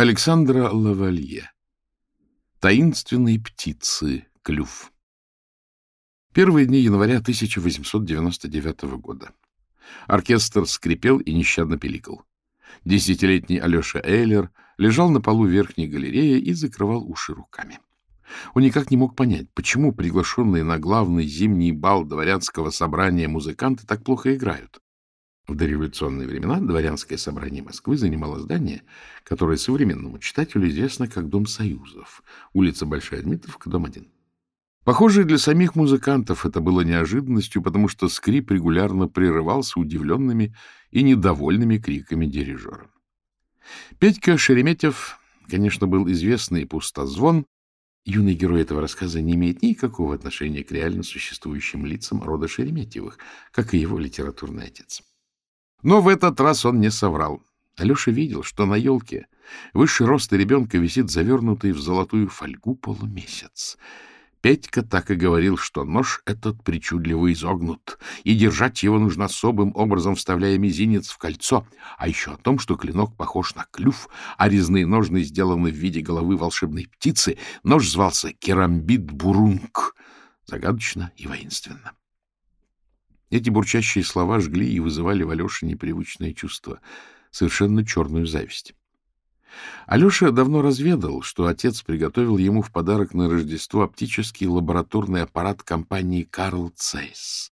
Александра Лавалье. Таинственные птицы. Клюв. Первые дни января 1899 года. Оркестр скрипел и нещадно пиликал. Десятилетний Алеша Эйлер лежал на полу верхней галереи и закрывал уши руками. Он никак не мог понять, почему приглашенные на главный зимний бал дворянского собрания музыканты так плохо играют. В дореволюционные времена дворянское собрание Москвы занимало здание, которое современному читателю известно как Дом Союзов, улица Большая Дмитровка, дом 1. Похоже, для самих музыкантов это было неожиданностью, потому что скрип регулярно прерывался удивленными и недовольными криками дирижера. Петька Шереметьев, конечно, был известный пустозвон. Юный герой этого рассказа не имеет никакого отношения к реально существующим лицам рода Шереметьевых, как и его литературный отец. Но в этот раз он не соврал. Алеша видел, что на елке выше роста ребенка висит завернутый в золотую фольгу полумесяц. Петька так и говорил, что нож этот причудливо изогнут, и держать его нужно особым образом, вставляя мизинец в кольцо, а еще о том, что клинок похож на клюв, а резные ножны сделаны в виде головы волшебной птицы. Нож звался Керамбит-Бурунг. Загадочно и воинственно. Эти бурчащие слова жгли и вызывали в Алёше непривычное чувство, совершенно черную зависть. Алеша давно разведал, что отец приготовил ему в подарок на Рождество оптический лабораторный аппарат компании «Карл Цейс».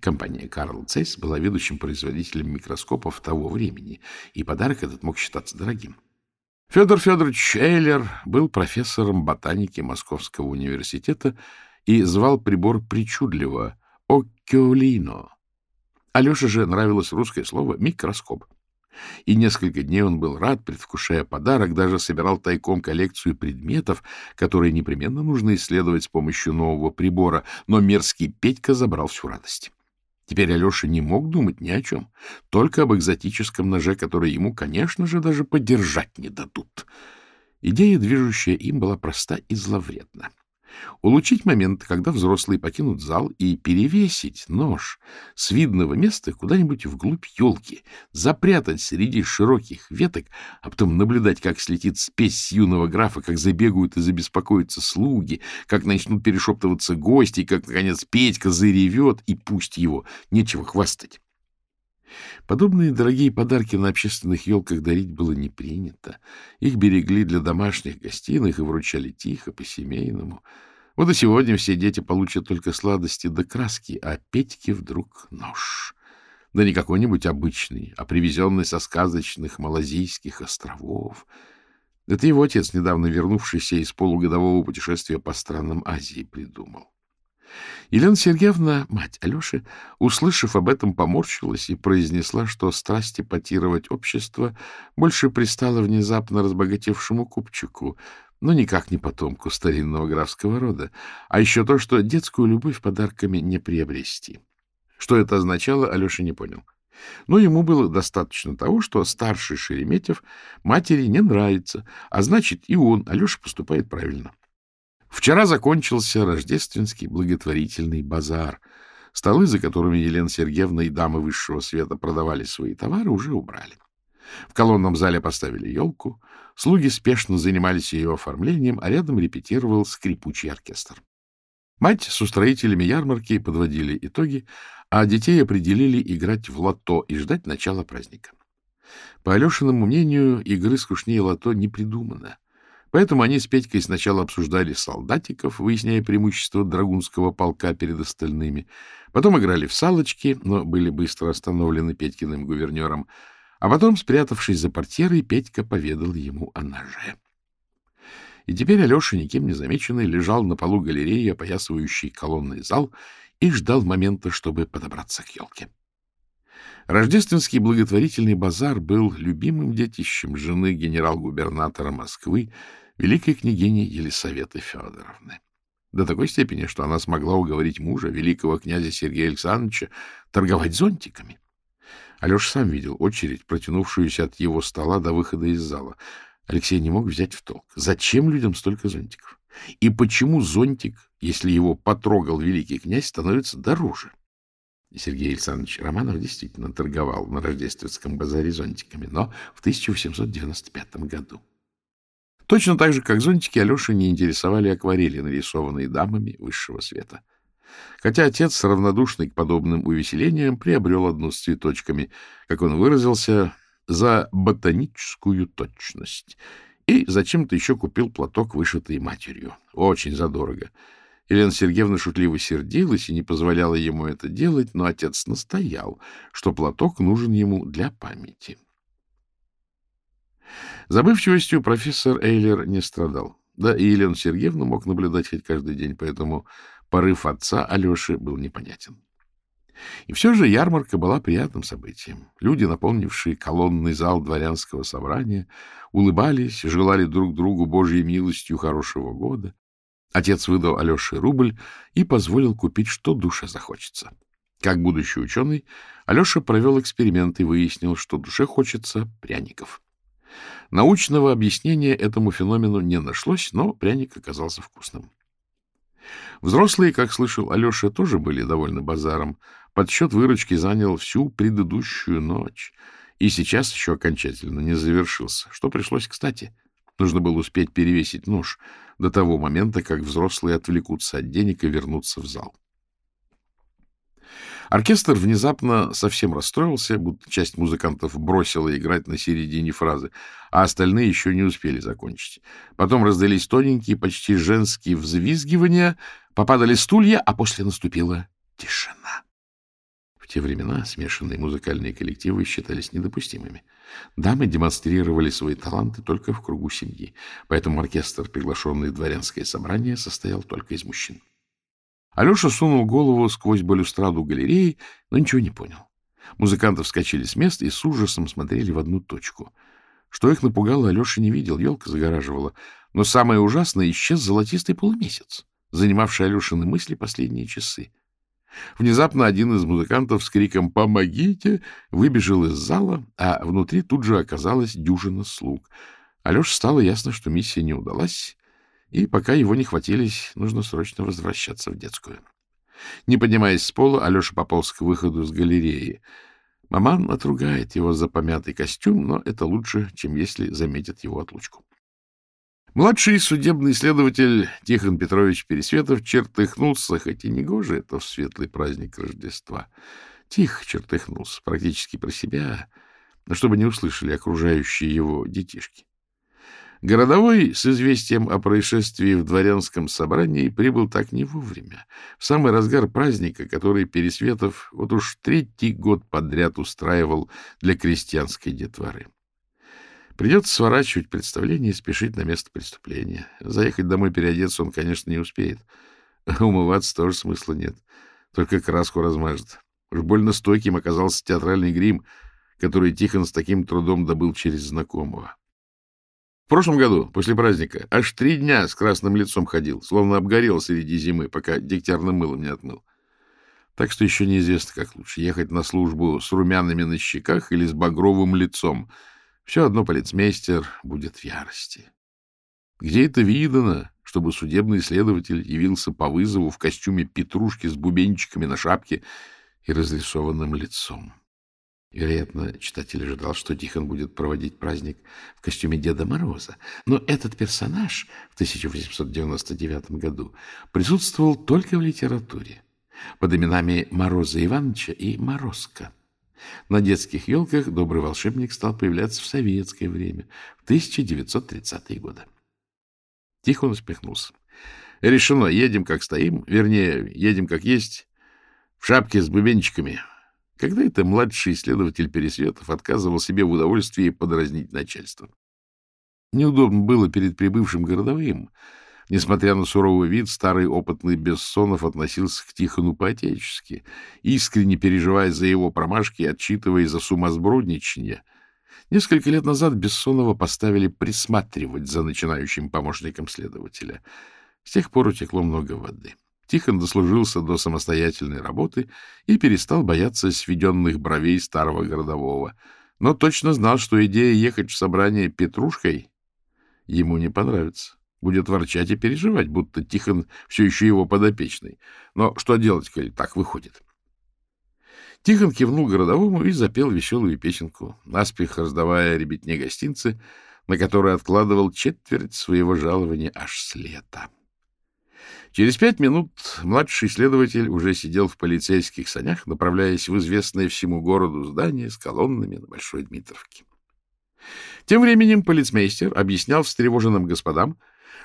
Компания «Карл Цейс» была ведущим производителем микроскопов того времени, и подарок этот мог считаться дорогим. Федор Федорович Эйлер был профессором ботаники Московского университета и звал прибор причудливо «Оккиолино». Алёше же нравилось русское слово «микроскоп». И несколько дней он был рад, предвкушая подарок, даже собирал тайком коллекцию предметов, которые непременно нужно исследовать с помощью нового прибора, но мерзкий Петька забрал всю радость. Теперь Алеша не мог думать ни о чем, только об экзотическом ноже, который ему, конечно же, даже подержать не дадут. Идея, движущая им, была проста и зловредна. Улучшить момент, когда взрослые покинут зал, и перевесить нож с видного места куда-нибудь вглубь елки, запрятать среди широких веток, а потом наблюдать, как слетит спесь юного графа, как забегают и забеспокоятся слуги, как начнут перешептываться гости, как, наконец, Петька заревет, и пусть его, нечего хвастать. Подобные дорогие подарки на общественных елках дарить было не принято. Их берегли для домашних гостиных и вручали тихо, по-семейному. Вот и сегодня все дети получат только сладости да краски, а Петьке вдруг нож. Да не какой-нибудь обычный, а привезенный со сказочных Малазийских островов. Это его отец, недавно вернувшийся из полугодового путешествия по странам Азии, придумал. Елена Сергеевна, мать Алеши, услышав об этом, поморщилась и произнесла, что страсть эпатировать общество больше пристало внезапно разбогатевшему купчику, но никак не потомку старинного графского рода, а еще то, что детскую любовь подарками не приобрести. Что это означало, Алеша не понял. Но ему было достаточно того, что старший Шереметьев матери не нравится, а значит, и он, Алеша, поступает правильно. Вчера закончился рождественский благотворительный базар. Столы, за которыми Елена Сергеевна и дамы высшего света продавали свои товары, уже убрали. В колонном зале поставили елку, слуги спешно занимались ее оформлением, а рядом репетировал скрипучий оркестр. Мать с устроителями ярмарки подводили итоги, а детей определили играть в лото и ждать начала праздника. По Алешиному мнению, игры скучнее лото не придумано. Поэтому они с Петькой сначала обсуждали солдатиков, выясняя преимущество драгунского полка перед остальными. Потом играли в салочки, но были быстро остановлены Петькиным гувернером. А потом, спрятавшись за портьерой, Петька поведал ему о ноже. И теперь Алеша, никем не замеченный, лежал на полу галереи, опоясывающей колонный зал, и ждал момента, чтобы подобраться к елке. Рождественский благотворительный базар был любимым детищем жены генерал-губернатора Москвы великой княгини Елисаветы Федоровны. До такой степени, что она смогла уговорить мужа, великого князя Сергея Александровича, торговать зонтиками. Алеша сам видел очередь, протянувшуюся от его стола до выхода из зала. Алексей не мог взять в толк. Зачем людям столько зонтиков? И почему зонтик, если его потрогал великий князь, становится дороже? Сергей Александрович Романов действительно торговал на рождественском базаре зонтиками, но в 1895 году. Точно так же, как зонтики, Алеши не интересовали акварели, нарисованные дамами высшего света. Хотя отец, равнодушный к подобным увеселениям, приобрел одну с цветочками, как он выразился, за ботаническую точность. И зачем-то еще купил платок, вышитый матерью. Очень задорого. Елена Сергеевна шутливо сердилась и не позволяла ему это делать, но отец настоял, что платок нужен ему для памяти. Забывчивостью профессор Эйлер не страдал. Да и Елену Сергеевну мог наблюдать хоть каждый день, поэтому порыв отца Алеши был непонятен. И все же ярмарка была приятным событием. Люди, наполнившие колонный зал дворянского собрания, улыбались, желали друг другу Божьей милостью хорошего года. Отец выдал Алёше рубль и позволил купить, что душе захочется. Как будущий ученый, Алеша провел эксперимент и выяснил, что душе хочется пряников. Научного объяснения этому феномену не нашлось, но пряник оказался вкусным. Взрослые, как слышал Алеша, тоже были довольны базаром. Подсчет выручки занял всю предыдущую ночь. И сейчас еще окончательно не завершился, что пришлось кстати. Нужно было успеть перевесить нож до того момента, как взрослые отвлекутся от денег и вернутся в зал. Оркестр внезапно совсем расстроился, будто часть музыкантов бросила играть на середине фразы, а остальные еще не успели закончить. Потом раздались тоненькие, почти женские взвизгивания, попадали стулья, а после наступила тишина. В те времена смешанные музыкальные коллективы считались недопустимыми. Дамы демонстрировали свои таланты только в кругу семьи, поэтому оркестр, приглашенный в дворянское собрание, состоял только из мужчин. Алеша сунул голову сквозь балюстраду галереи, но ничего не понял. Музыканты вскочили с места и с ужасом смотрели в одну точку. Что их напугало, Алеша не видел, елка загораживала. Но самое ужасное — исчез золотистый полумесяц, занимавший Алешины мысли последние часы. Внезапно один из музыкантов с криком «Помогите!» выбежал из зала, а внутри тут же оказалась дюжина слуг. Алёше стало ясно, что миссия не удалась, и пока его не хватились, нужно срочно возвращаться в детскую. Не поднимаясь с пола, Алеша пополз к выходу с галереи. Маман отругает его за помятый костюм, но это лучше, чем если заметят его отлучку. Младший судебный следователь Тихон Петрович Пересветов чертыхнулся, хоть и не гоже это в светлый праздник Рождества. Тихо чертыхнулся, практически про себя, чтобы не услышали окружающие его детишки. Городовой с известием о происшествии в дворянском собрании прибыл так не вовремя, в самый разгар праздника, который Пересветов вот уж третий год подряд устраивал для крестьянской детворы. Придется сворачивать представление и спешить на место преступления. Заехать домой переодеться он, конечно, не успеет. Умываться тоже смысла нет. Только краску размажет. Уж больно стойким оказался театральный грим, который Тихон с таким трудом добыл через знакомого. В прошлом году, после праздника, аж три дня с красным лицом ходил, словно обгорел среди зимы, пока дегтярным мылом не отмыл. Так что еще неизвестно, как лучше, ехать на службу с румянами на щеках или с багровым лицом. Все одно полицмейстер будет в ярости. Где это видано, чтобы судебный следователь явился по вызову в костюме петрушки с бубенчиками на шапке и разрисованным лицом? Вероятно, читатель ожидал, что Тихон будет проводить праздник в костюме Деда Мороза. Но этот персонаж в 1899 году присутствовал только в литературе под именами Мороза Ивановича и Морозка. На детских елках добрый волшебник стал появляться в советское время, в 1930-е годы. Тихон усмехнулся. Решено, едем как стоим, вернее, едем как есть, в шапке с бубенчиками, когда это младший исследователь Пересветов отказывал себе в удовольствии подразнить начальство. Неудобно было перед прибывшим городовым. Несмотря на суровый вид, старый опытный Бессонов относился к Тихону по-отечески, искренне переживая за его промашки и отчитывая за сумасбродничание. Несколько лет назад Бессонова поставили присматривать за начинающим помощником следователя. С тех пор утекло много воды. Тихон дослужился до самостоятельной работы и перестал бояться сведенных бровей старого городового, но точно знал, что идея ехать в собрание Петрушкой ему не понравится. Будет ворчать и переживать, будто Тихон все еще его подопечный. Но что делать, коли так выходит? Тихон кивнул городовому и запел веселую песенку, наспех раздавая ребятне гостинцы, на который откладывал четверть своего жалования аж с лета. Через пять минут младший следователь уже сидел в полицейских санях, направляясь в известное всему городу здание с колоннами на Большой Дмитровке. Тем временем полицмейстер объяснял встревоженным господам,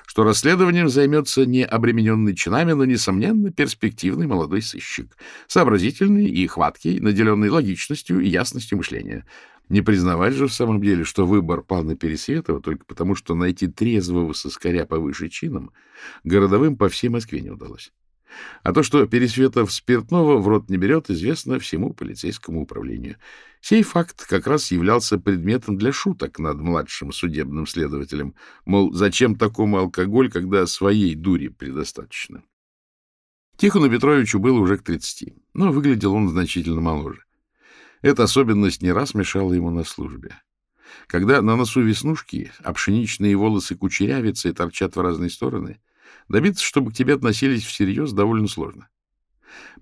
что расследованием займется не обремененный чинами, но, несомненно, перспективный молодой сыщик, сообразительный и хваткий, наделенный логичностью и ясностью мышления. Не признавать же в самом деле, что выбор пал на Пересветова только потому, что найти трезвого соскоря повыше чином городовым по всей Москве не удалось. А то, что Пересветов спиртного в рот не берет, известно всему полицейскому управлению. Сей факт как раз являлся предметом для шуток над младшим судебным следователем. Мол, зачем такому алкоголь, когда своей дури предостаточно? Тихону Петровичу было уже к тридцати, но выглядел он значительно моложе. Эта особенность не раз мешала ему на службе. Когда на носу веснушки, а пшеничные волосы кучерявятся и торчат в разные стороны — Добиться, чтобы к тебе относились всерьез, довольно сложно.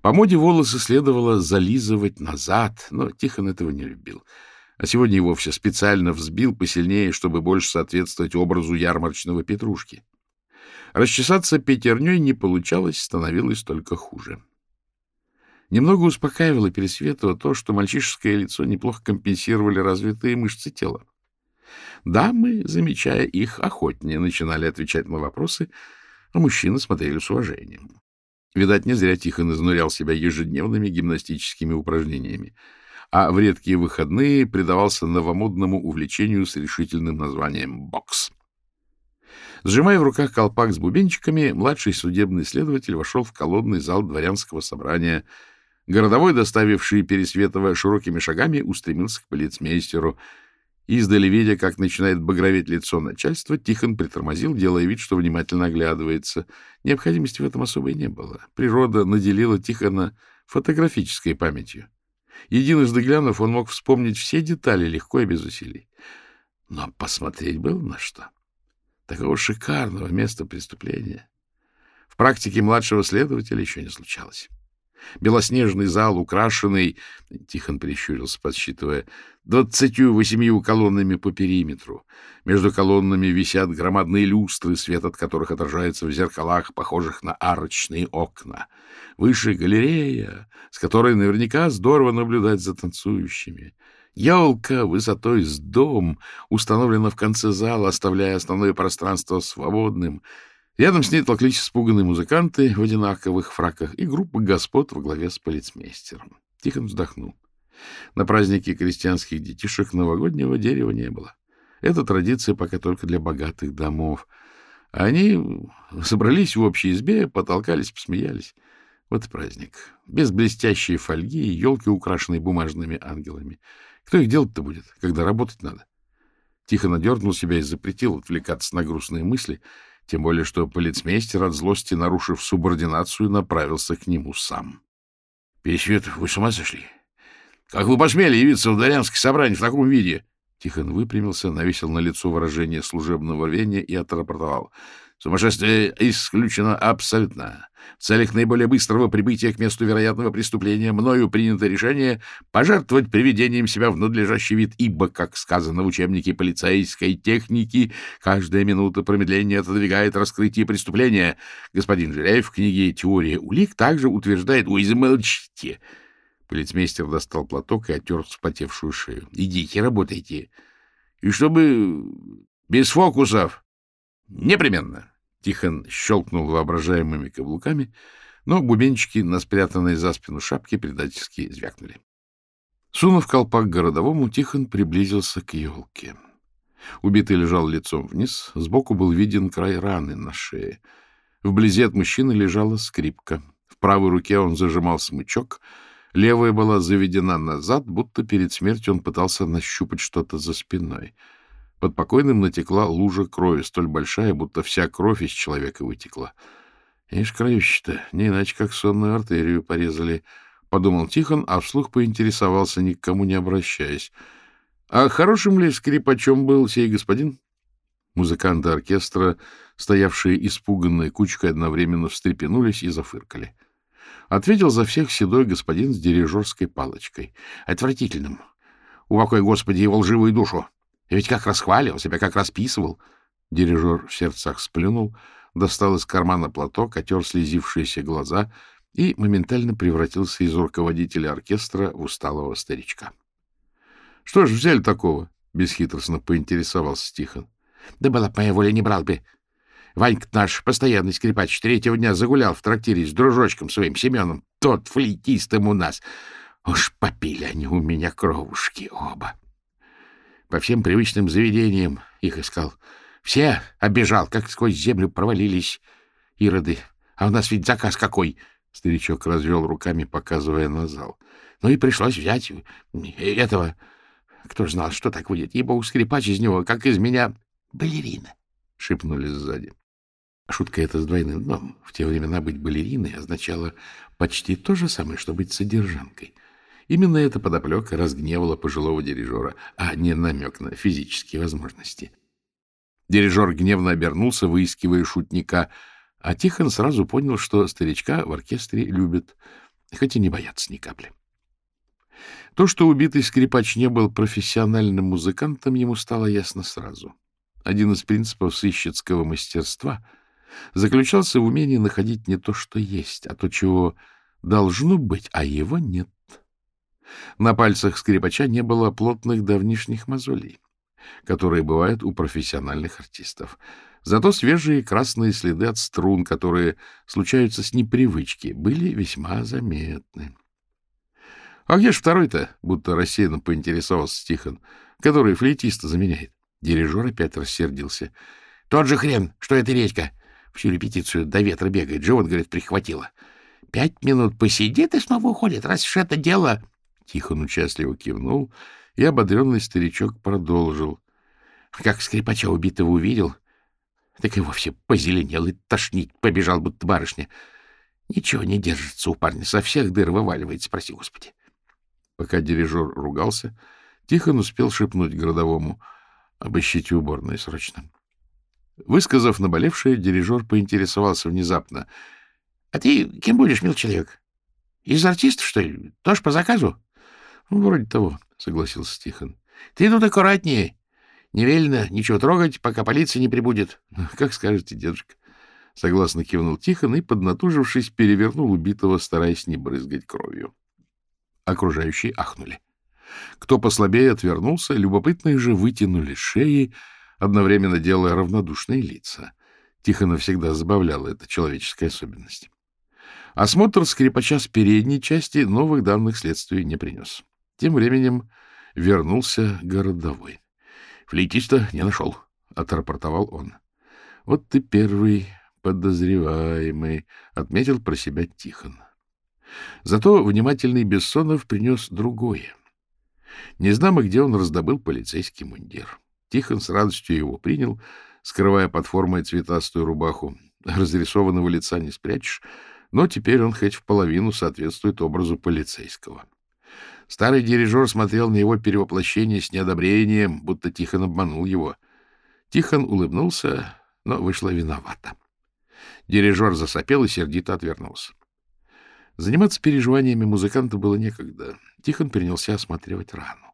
По моде волосы следовало зализывать назад, но Тихон этого не любил. А сегодня и вовсе специально взбил посильнее, чтобы больше соответствовать образу ярмарочного петрушки. Расчесаться пятерней не получалось, становилось только хуже. Немного успокаивало Пересветова то, что мальчишеское лицо неплохо компенсировали развитые мышцы тела. Дамы, замечая их, охотнее начинали отвечать на вопросы, а мужчины смотрели с уважением. Видать, не зря Тихон изнурял себя ежедневными гимнастическими упражнениями, а в редкие выходные предавался новомодному увлечению с решительным названием «бокс». Сжимая в руках колпак с бубенчиками, младший судебный следователь вошел в колодный зал дворянского собрания. Городовой, доставивший Пересветова широкими шагами, устремился к полицмейстеру — Издали, видя, как начинает багроветь лицо начальства, Тихон притормозил, делая вид, что внимательно оглядывается. Необходимости в этом особой не было. Природа наделила Тихона фотографической памятью. Единожды глянув, он мог вспомнить все детали легко и без усилий. Но посмотреть было на что. Такого шикарного места преступления в практике младшего следователя еще не случалось. Белоснежный зал, украшенный, Тихон прищурился, подсчитывая, двадцатью восемью колоннами по периметру. Между колоннами висят громадные люстры, свет от которых отражается в зеркалах, похожих на арочные окна. Выше галерея, с которой наверняка здорово наблюдать за танцующими. Елка высотой с дом установлена в конце зала, оставляя основное пространство свободным — Рядом с ней толклись испуганные музыканты в одинаковых фраках и группа господ во главе с полицмейстером. Тихон вздохнул. На празднике крестьянских детишек новогоднего дерева не было. Это традиция пока только для богатых домов. Они собрались в общей избе, потолкались, посмеялись. Вот праздник. Без блестящей фольги и елки, украшенной бумажными ангелами. Кто их делать-то будет, когда работать надо? Тихо надернул себя и запретил отвлекаться на грустные мысли — тем более что полицмейстер от злости, нарушив субординацию, направился к нему сам. — Пересветов, вы с ума сошли? Как вы посмели явиться в дворянское собрание в таком виде? Тихон выпрямился, навесил на лицо выражение служебного рвения и отрапортовал. Сумасшествие исключено абсолютно. В целях наиболее быстрого прибытия к месту вероятного преступления мною принято решение пожертвовать приведением себя в надлежащий вид, ибо, как сказано в учебнике полицейской техники, каждая минута промедления отодвигает раскрытие преступления. Господин Жиреев в книге «Теория улик» также утверждает... Ой, замолчите! Полицмейстер достал платок и оттер вспотевшую шею. — Идите, работайте. И чтобы без фокусов. Непременно. Тихон щелкнул воображаемыми каблуками, но бубенчики на спрятанной за спину шапке предательски звякнули. Сунув колпак городовому, Тихон приблизился к елке. Убитый лежал лицом вниз, сбоку был виден край раны на шее. Вблизи от мужчины лежала скрипка. В правой руке он зажимал смычок, левая была заведена назад, будто перед смертью он пытался нащупать что-то за спиной — под покойным натекла лужа крови, столь большая, будто вся кровь из человека вытекла. Ишь, кровище-то, не иначе как сонную артерию порезали, — подумал Тихон, а вслух поинтересовался, ни к кому не обращаясь. — А хорошим ли скрипачом был сей господин? Музыканты оркестра, стоявшие испуганной кучкой, одновременно встрепенулись и зафыркали. Ответил за всех седой господин с дирижерской палочкой. — Отвратительным. Упокой, Господи, его лживую душу! Я ведь как расхваливал себя, как расписывал. Дирижер в сердцах сплюнул, достал из кармана платок, отер слезившиеся глаза и моментально превратился из руководителя оркестра в усталого старичка. — Что ж взяли такого? — бесхитростно поинтересовался Тихон. — Да была б моя воля, не брал бы. Ванька наш, постоянный скрипач, третьего дня загулял в трактире с дружочком своим Семеном. Тот флейтистом у нас. Уж попили они у меня кровушки оба. По всем привычным заведениям их искал. Все оббежал, как сквозь землю провалились ироды. А у нас ведь заказ какой! Старичок развел руками, показывая на зал. Ну и пришлось взять этого... Кто ж знал, что так выйдет? Ибо у скрипач из него, как из меня, балерина, — шепнули сзади. Шутка эта с двойным дном. В те времена быть балериной означало почти то же самое, что быть содержанкой. Именно эта подоплека разгневала пожилого дирижера, а не намек на физические возможности. Дирижер гневно обернулся, выискивая шутника, а Тихон сразу понял, что старичка в оркестре любят, хоть и не боятся ни капли. То, что убитый скрипач не был профессиональным музыкантом, ему стало ясно сразу. Один из принципов сыщицкого мастерства — заключался в умении находить не то, что есть, а то, чего должно быть, а его нет. На пальцах скрипача не было плотных давнишних мозолей, которые бывают у профессиональных артистов. Зато свежие красные следы от струн, которые случаются с непривычки, были весьма заметны. — А где ж второй-то? — будто рассеянно поинтересовался Тихон, который флейтиста заменяет. Дирижер опять рассердился. — Тот же хрен, что это редька. Всю репетицию до ветра бегает. Живот, говорит, прихватило. Пять минут посидит и снова уходит. Раз уж это дело... Тихон участливо кивнул, и ободренный старичок продолжил. Как скрипача убитого увидел, так и вовсе позеленел и тошнить побежал, будто барышня. Ничего не держится у парня, со всех дыр вываливает, спроси, Господи. Пока дирижер ругался, Тихон успел шепнуть городовому. Обыщите уборные срочно. Высказав наболевшее, дирижер поинтересовался внезапно. — А ты кем будешь, мил человек? Из артистов, что ли? Тоже по заказу? Ну, — Вроде того, — согласился Тихон. — Ты тут аккуратнее. Не велено ничего трогать, пока полиция не прибудет. — Как скажете, дедушка. Согласно кивнул Тихон и, поднатужившись, перевернул убитого, стараясь не брызгать кровью. Окружающие ахнули. Кто послабее отвернулся, любопытные же вытянули шеи, одновременно делая равнодушные лица. Тихона всегда забавляла эта человеческая особенность. Осмотр скрипача с передней части новых данных следствию не принес. Тем временем вернулся городовой. Флейтиста не нашел, — отрапортовал он. — Вот ты первый подозреваемый, — отметил про себя Тихон. Зато внимательный Бессонов принес другое. Не знамо, где он раздобыл полицейский мундир. Тихон с радостью его принял, скрывая под формой цветастую рубаху. Разрисованного лица не спрячешь, но теперь он хоть в половину соответствует образу полицейского. Старый дирижер смотрел на его перевоплощение с неодобрением, будто Тихон обманул его. Тихон улыбнулся, но вышло виновато. Дирижер засопел и сердито отвернулся. Заниматься переживаниями музыканта было некогда. Тихон принялся осматривать рану.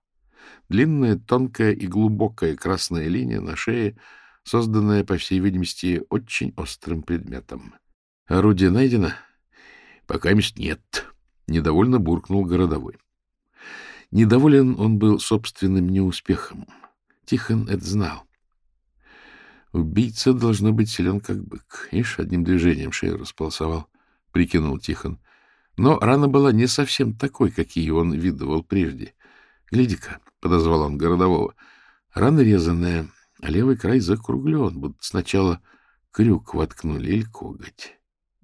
Длинная, тонкая и глубокая красная линия на шее, созданная, по всей видимости, очень острым предметом. Орудие найдено? Пока мест нет. Недовольно буркнул городовой. Недоволен он был собственным неуспехом. Тихон это знал. Убийца должно быть силен, как бык. Ишь, одним движением шею располосовал, — прикинул Тихон. Но рана была не совсем такой, какие он видывал прежде. Гляди-ка, — подозвал он городового. Рана резаная, а левый край закруглен, будто сначала крюк воткнули или коготь.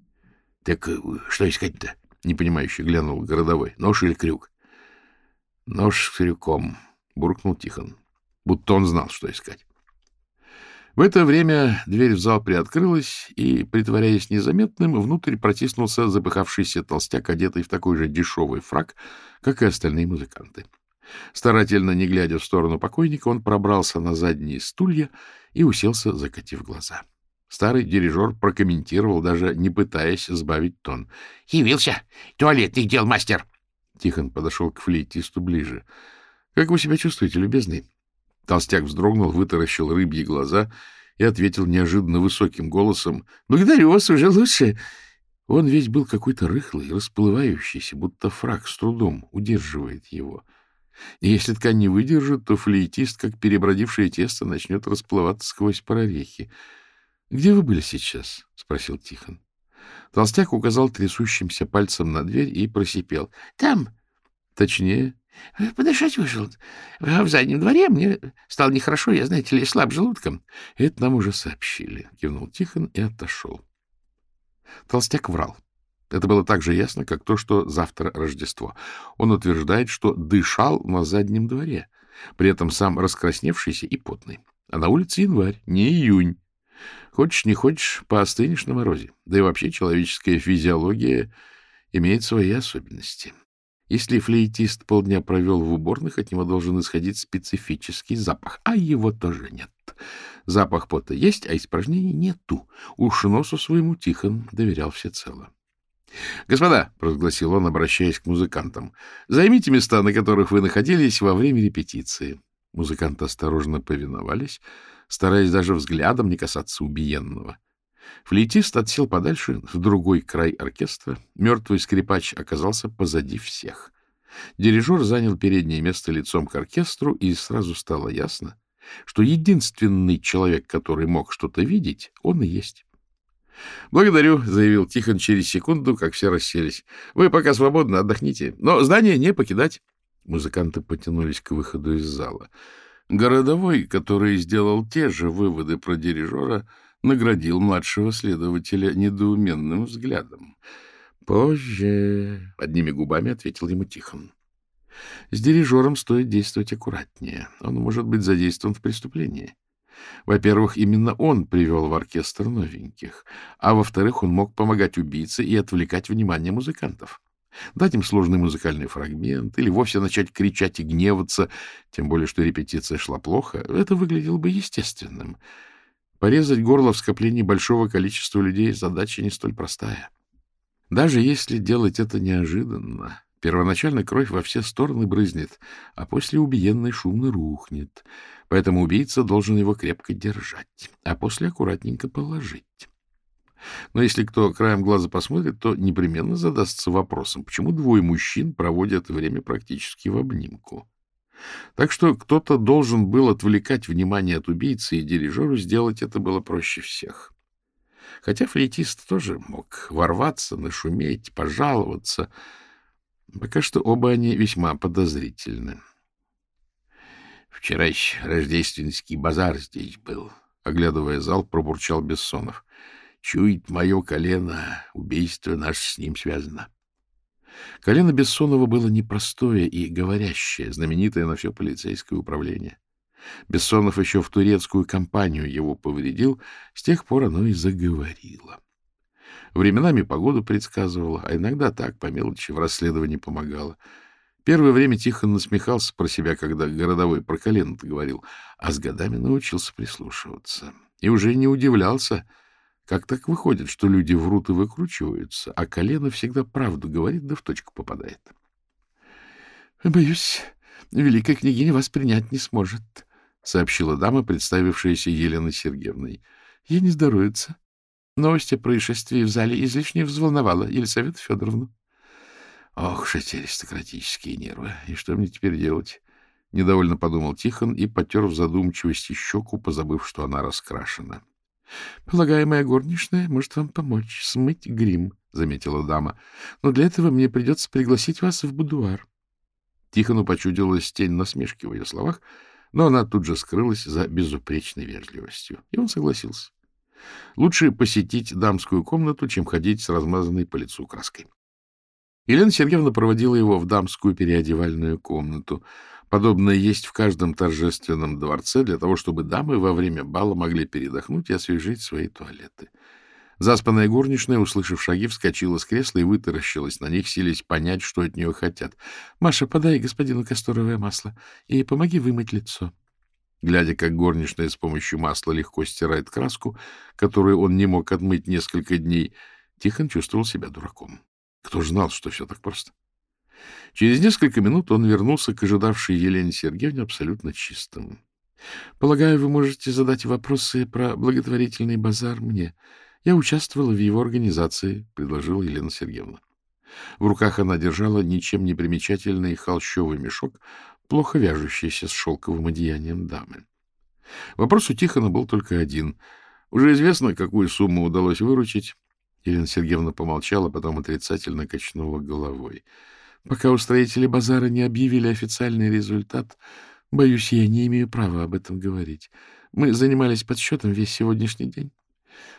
— Так э, что искать-то? — непонимающе глянул городовой. — Нож или крюк? — Нож с крюком, — буркнул Тихон, будто он знал, что искать. В это время дверь в зал приоткрылась, и, притворяясь незаметным, внутрь протиснулся запыхавшийся толстяк, одетый в такой же дешевый фраг, как и остальные музыканты. Старательно не глядя в сторону покойника, он пробрался на задние стулья и уселся, закатив глаза. Старый дирижер прокомментировал, даже не пытаясь сбавить тон. — Явился! Туалетных дел, мастер! Тихон подошел к флейтисту ближе. — Как вы себя чувствуете, любезный? Толстяк вздрогнул, вытаращил рыбьи глаза и ответил неожиданно высоким голосом. — Благодарю вас, уже лучше. Он весь был какой-то рыхлый, расплывающийся, будто фраг с трудом удерживает его. И если ткань не выдержит, то флейтист, как перебродившее тесто, начнет расплываться сквозь прорехи. — Где вы были сейчас? — спросил Тихон. Толстяк указал трясущимся пальцем на дверь и просипел. — Там. — Точнее? — Подышать вышел. В заднем дворе мне стало нехорошо, я, знаете ли, слаб желудком. — Это нам уже сообщили, — кивнул Тихон и отошел. Толстяк врал. Это было так же ясно, как то, что завтра Рождество. Он утверждает, что дышал на заднем дворе, при этом сам раскрасневшийся и потный. А на улице январь, не июнь. Хочешь, не хочешь, поостынешь на морозе. Да и вообще человеческая физиология имеет свои особенности. Если флейтист полдня провел в уборных, от него должен исходить специфический запах, а его тоже нет. Запах пота есть, а испражнений нету. Уж носу своему Тихон доверял всецело. — Господа, — провозгласил он, обращаясь к музыкантам, — займите места, на которых вы находились во время репетиции. Музыканты осторожно повиновались, стараясь даже взглядом не касаться убиенного. Флейтист отсел подальше, в другой край оркестра. Мертвый скрипач оказался позади всех. Дирижер занял переднее место лицом к оркестру, и сразу стало ясно, что единственный человек, который мог что-то видеть, он и есть. — Благодарю, — заявил Тихон через секунду, как все расселись. — Вы пока свободны, отдохните. Но здание не покидать. Музыканты потянулись к выходу из зала. Городовой, который сделал те же выводы про дирижера, наградил младшего следователя недоуменным взглядом. — Позже, — одними губами ответил ему Тихон. — С дирижером стоит действовать аккуратнее. Он может быть задействован в преступлении. Во-первых, именно он привел в оркестр новеньких, а во-вторых, он мог помогать убийце и отвлекать внимание музыкантов. Дать им сложный музыкальный фрагмент или вовсе начать кричать и гневаться, тем более, что репетиция шла плохо, это выглядело бы естественным. Порезать горло в скоплении большого количества людей — задача не столь простая. Даже если делать это неожиданно, первоначально кровь во все стороны брызнет, а после убиенной шумно рухнет. Поэтому убийца должен его крепко держать, а после аккуратненько положить. Но если кто краем глаза посмотрит, то непременно задастся вопросом, почему двое мужчин проводят время практически в обнимку. Так что кто-то должен был отвлекать внимание от убийцы, и дирижеру сделать это было проще всех. Хотя флейтист тоже мог ворваться, нашуметь, пожаловаться. Пока что оба они весьма подозрительны. Вчера еще рождественский базар здесь был. Оглядывая зал, пробурчал Бессонов. Чует мое колено, убийство наше с ним связано. Колено Бессонова было непростое и говорящее, знаменитое на все полицейское управление. Бессонов еще в турецкую компанию его повредил, с тех пор оно и заговорило. Временами погоду предсказывало, а иногда так, по мелочи, в расследовании помогало. Первое время Тихон насмехался про себя, когда городовой про колено говорил, а с годами научился прислушиваться. И уже не удивлялся, как так выходит, что люди врут и выкручиваются, а колено всегда правду говорит, да в точку попадает? — Боюсь, великая княгиня вас принять не сможет, — сообщила дама, представившаяся Еленой Сергеевной. — Я не здоровится. Новость о происшествии в зале излишне взволновала Елисавету Федоровну. — Ох уж эти аристократические нервы! И что мне теперь делать? — недовольно подумал Тихон и потер в задумчивости щеку, позабыв, что она раскрашена. — Полагаемая горничная может вам помочь смыть грим, — заметила дама. — Но для этого мне придется пригласить вас в будуар. Тихону почудилась тень насмешки в ее словах, но она тут же скрылась за безупречной вежливостью, и он согласился. Лучше посетить дамскую комнату, чем ходить с размазанной по лицу краской. Елена Сергеевна проводила его в дамскую переодевальную комнату. Подобное есть в каждом торжественном дворце для того, чтобы дамы во время бала могли передохнуть и освежить свои туалеты. Заспанная горничная, услышав шаги, вскочила с кресла и вытаращилась на них, силясь понять, что от нее хотят. — Маша, подай господину касторовое масло и помоги вымыть лицо. Глядя, как горничная с помощью масла легко стирает краску, которую он не мог отмыть несколько дней, Тихон чувствовал себя дураком. Кто ж знал, что все так просто? Через несколько минут он вернулся к ожидавшей Елене Сергеевне абсолютно чистым. Полагаю, вы можете задать вопросы про благотворительный базар мне. Я участвовала в его организации, — предложила Елена Сергеевна. В руках она держала ничем не примечательный холщовый мешок, плохо вяжущийся с шелковым одеянием дамы. Вопрос у Тихона был только один. Уже известно, какую сумму удалось выручить. Елена Сергеевна помолчала, потом отрицательно качнула головой. Пока устроители базара не объявили официальный результат, боюсь, я не имею права об этом говорить. Мы занимались подсчетом весь сегодняшний день.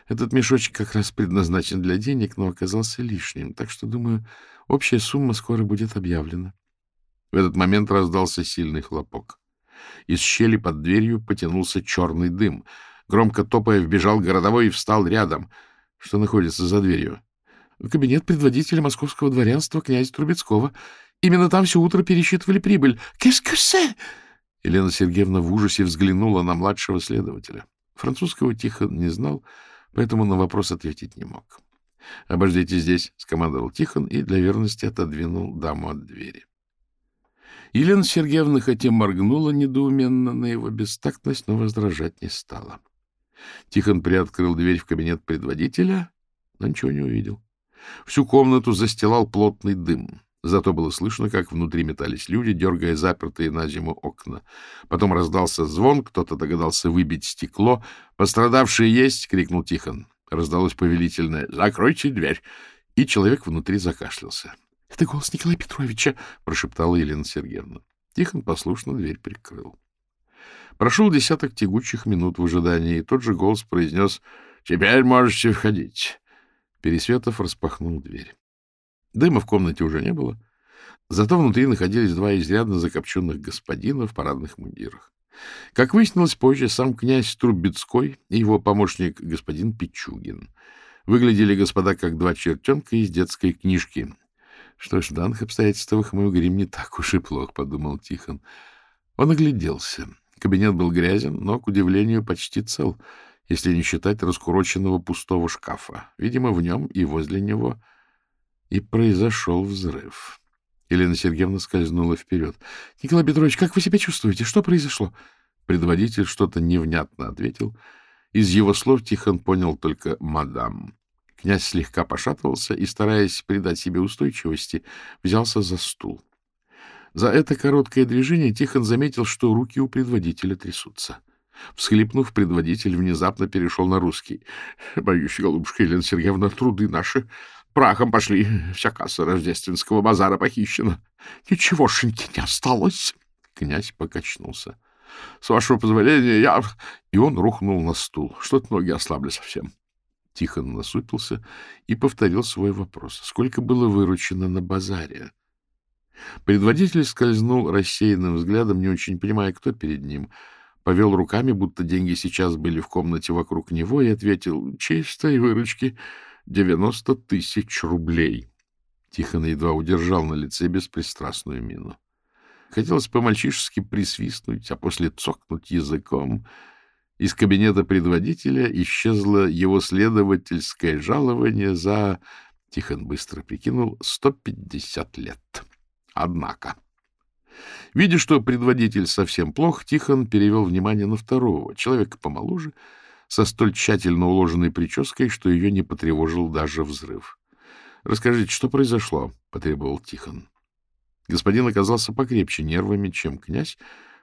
Этот мешочек как раз предназначен для денег, но оказался лишним, так что, думаю, общая сумма скоро будет объявлена. В этот момент раздался сильный хлопок. Из щели под дверью потянулся черный дым. Громко топая вбежал городовой и встал рядом. Что находится за дверью? Кабинет предводителя московского дворянства князя Трубецкого. Именно там все утро пересчитывали прибыль. «Qu'est-ce Елена Сергеевна в ужасе взглянула на младшего следователя. Французского Тихон не знал, поэтому на вопрос ответить не мог. — Обождите здесь, — скомандовал Тихон и для верности отодвинул даму от двери. Елена Сергеевна хотя моргнула недоуменно на его бестактность, но возражать не стала. Тихон приоткрыл дверь в кабинет предводителя, но ничего не увидел. Всю комнату застилал плотный дым. Зато было слышно, как внутри метались люди, дергая запертые на зиму окна. Потом раздался звон, кто-то догадался выбить стекло. «Пострадавшие есть!» — крикнул Тихон. Раздалось повелительное «Закройте дверь!» И человек внутри закашлялся. — Это голос Николая Петровича! — прошептала Елена Сергеевна. Тихон послушно дверь прикрыл. Прошел десяток тягучих минут в ожидании, и тот же голос произнес «Теперь можете входить». Пересветов распахнул дверь. Дыма в комнате уже не было. Зато внутри находились два изрядно закопченных господина в парадных мундирах. Как выяснилось позже, сам князь Трубецкой и его помощник господин Пичугин. Выглядели господа как два чертенка из детской книжки. Что ж, в данных обстоятельствах мой грим не так уж и плох, — подумал Тихон. Он огляделся. Кабинет был грязен, но, к удивлению, почти цел, если не считать раскуроченного пустого шкафа. Видимо, в нем и возле него — и произошел взрыв. Елена Сергеевна скользнула вперед. — Николай Петрович, как вы себя чувствуете? Что произошло? Предводитель что-то невнятно ответил. Из его слов Тихон понял только «мадам». Князь слегка пошатывался и, стараясь придать себе устойчивости, взялся за стул. За это короткое движение Тихон заметил, что руки у предводителя трясутся. Всхлипнув, предводитель внезапно перешел на русский. — Боюсь, голубушка Елена Сергеевна, труды наши Прахом пошли. Вся касса рождественского базара похищена. Ничегошеньки не осталось. Князь покачнулся. — С вашего позволения, я... И он рухнул на стул. Что-то ноги ослабли совсем. Тихон насупился и повторил свой вопрос. Сколько было выручено на базаре? Предводитель скользнул рассеянным взглядом, не очень понимая, кто перед ним. Повел руками, будто деньги сейчас были в комнате вокруг него, и ответил «Чистой выручки девяносто тысяч рублей. Тихон едва удержал на лице беспристрастную мину. Хотелось по-мальчишески присвистнуть, а после цокнуть языком. Из кабинета предводителя исчезло его следовательское жалование за, Тихон быстро прикинул, сто пятьдесят лет. Однако... Видя, что предводитель совсем плох, Тихон перевел внимание на второго, человека помоложе, со столь тщательно уложенной прической, что ее не потревожил даже взрыв. — Расскажите, что произошло? — потребовал Тихон. Господин оказался покрепче нервами, чем князь,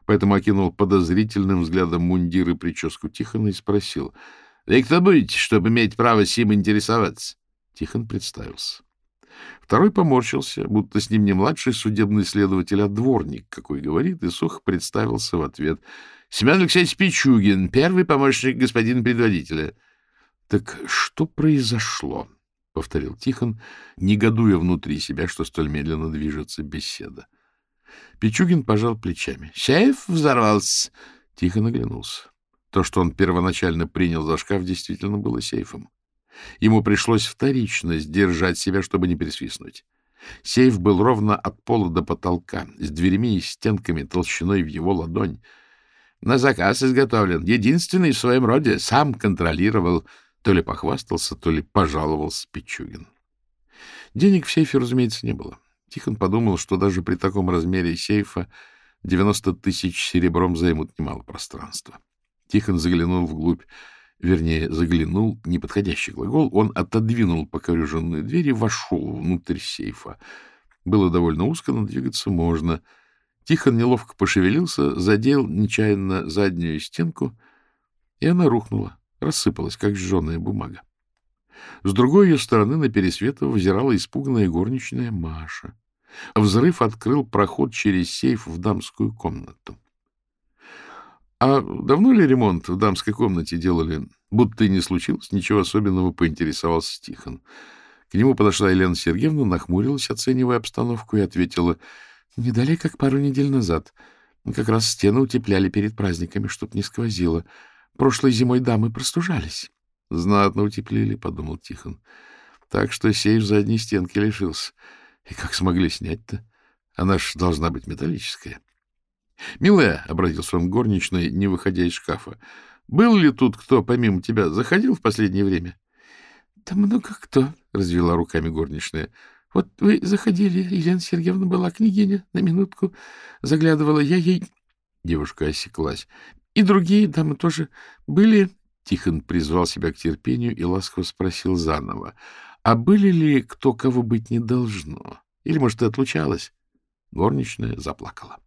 поэтому окинул подозрительным взглядом мундир и прическу Тихона и спросил. — Вы кто будете, чтобы иметь право сим интересоваться? Тихон представился. Второй поморщился, будто с ним не младший судебный следователь, а дворник, какой говорит, и сухо представился в ответ — Семен Алексеевич Пичугин, первый помощник господина предводителя. — Так что произошло? — повторил Тихон, негодуя внутри себя, что столь медленно движется беседа. Пичугин пожал плечами. — Сейф взорвался. Тихон оглянулся. То, что он первоначально принял за шкаф, действительно было сейфом. Ему пришлось вторично сдержать себя, чтобы не присвистнуть. Сейф был ровно от пола до потолка, с дверями и стенками толщиной в его ладонь. На заказ изготовлен. Единственный в своем роде. Сам контролировал. То ли похвастался, то ли пожаловался Пичугин. Денег в сейфе, разумеется, не было. Тихон подумал, что даже при таком размере сейфа Девяносто тысяч серебром займут немало пространства. Тихон заглянул вглубь, вернее, заглянул, неподходящий глагол, он отодвинул покореженную дверь и вошел внутрь сейфа. Было довольно узко, но двигаться можно. Тихон неловко пошевелился, задел нечаянно заднюю стенку, и она рухнула, рассыпалась, как сжженная бумага. С другой ее стороны на пересвету взирала испуганная горничная Маша. Взрыв открыл проход через сейф в дамскую комнату. — А давно ли ремонт в дамской комнате делали? Будто и не случилось, ничего особенного поинтересовался Тихон. К нему подошла Елена Сергеевна, нахмурилась, оценивая обстановку, и ответила, — Не далее, как пару недель назад. Как раз стены утепляли перед праздниками, чтоб не сквозило. Прошлой зимой дамы простужались. — Знатно утеплили, — подумал Тихон. Так что сейф задней стенки лишился. И как смогли снять-то? Она ж должна быть металлическая. — Милая, — обратился он к горничной, не выходя из шкафа, — был ли тут кто, помимо тебя, заходил в последнее время? — Да много кто, — развела руками горничная. — Вот вы заходили, Елена Сергеевна была княгиня, на минутку заглядывала. Я ей... Девушка осеклась. И другие дамы тоже были... Тихон призвал себя к терпению и ласково спросил заново. А были ли кто, кого быть не должно? Или, может, ты отлучалась? Горничная заплакала.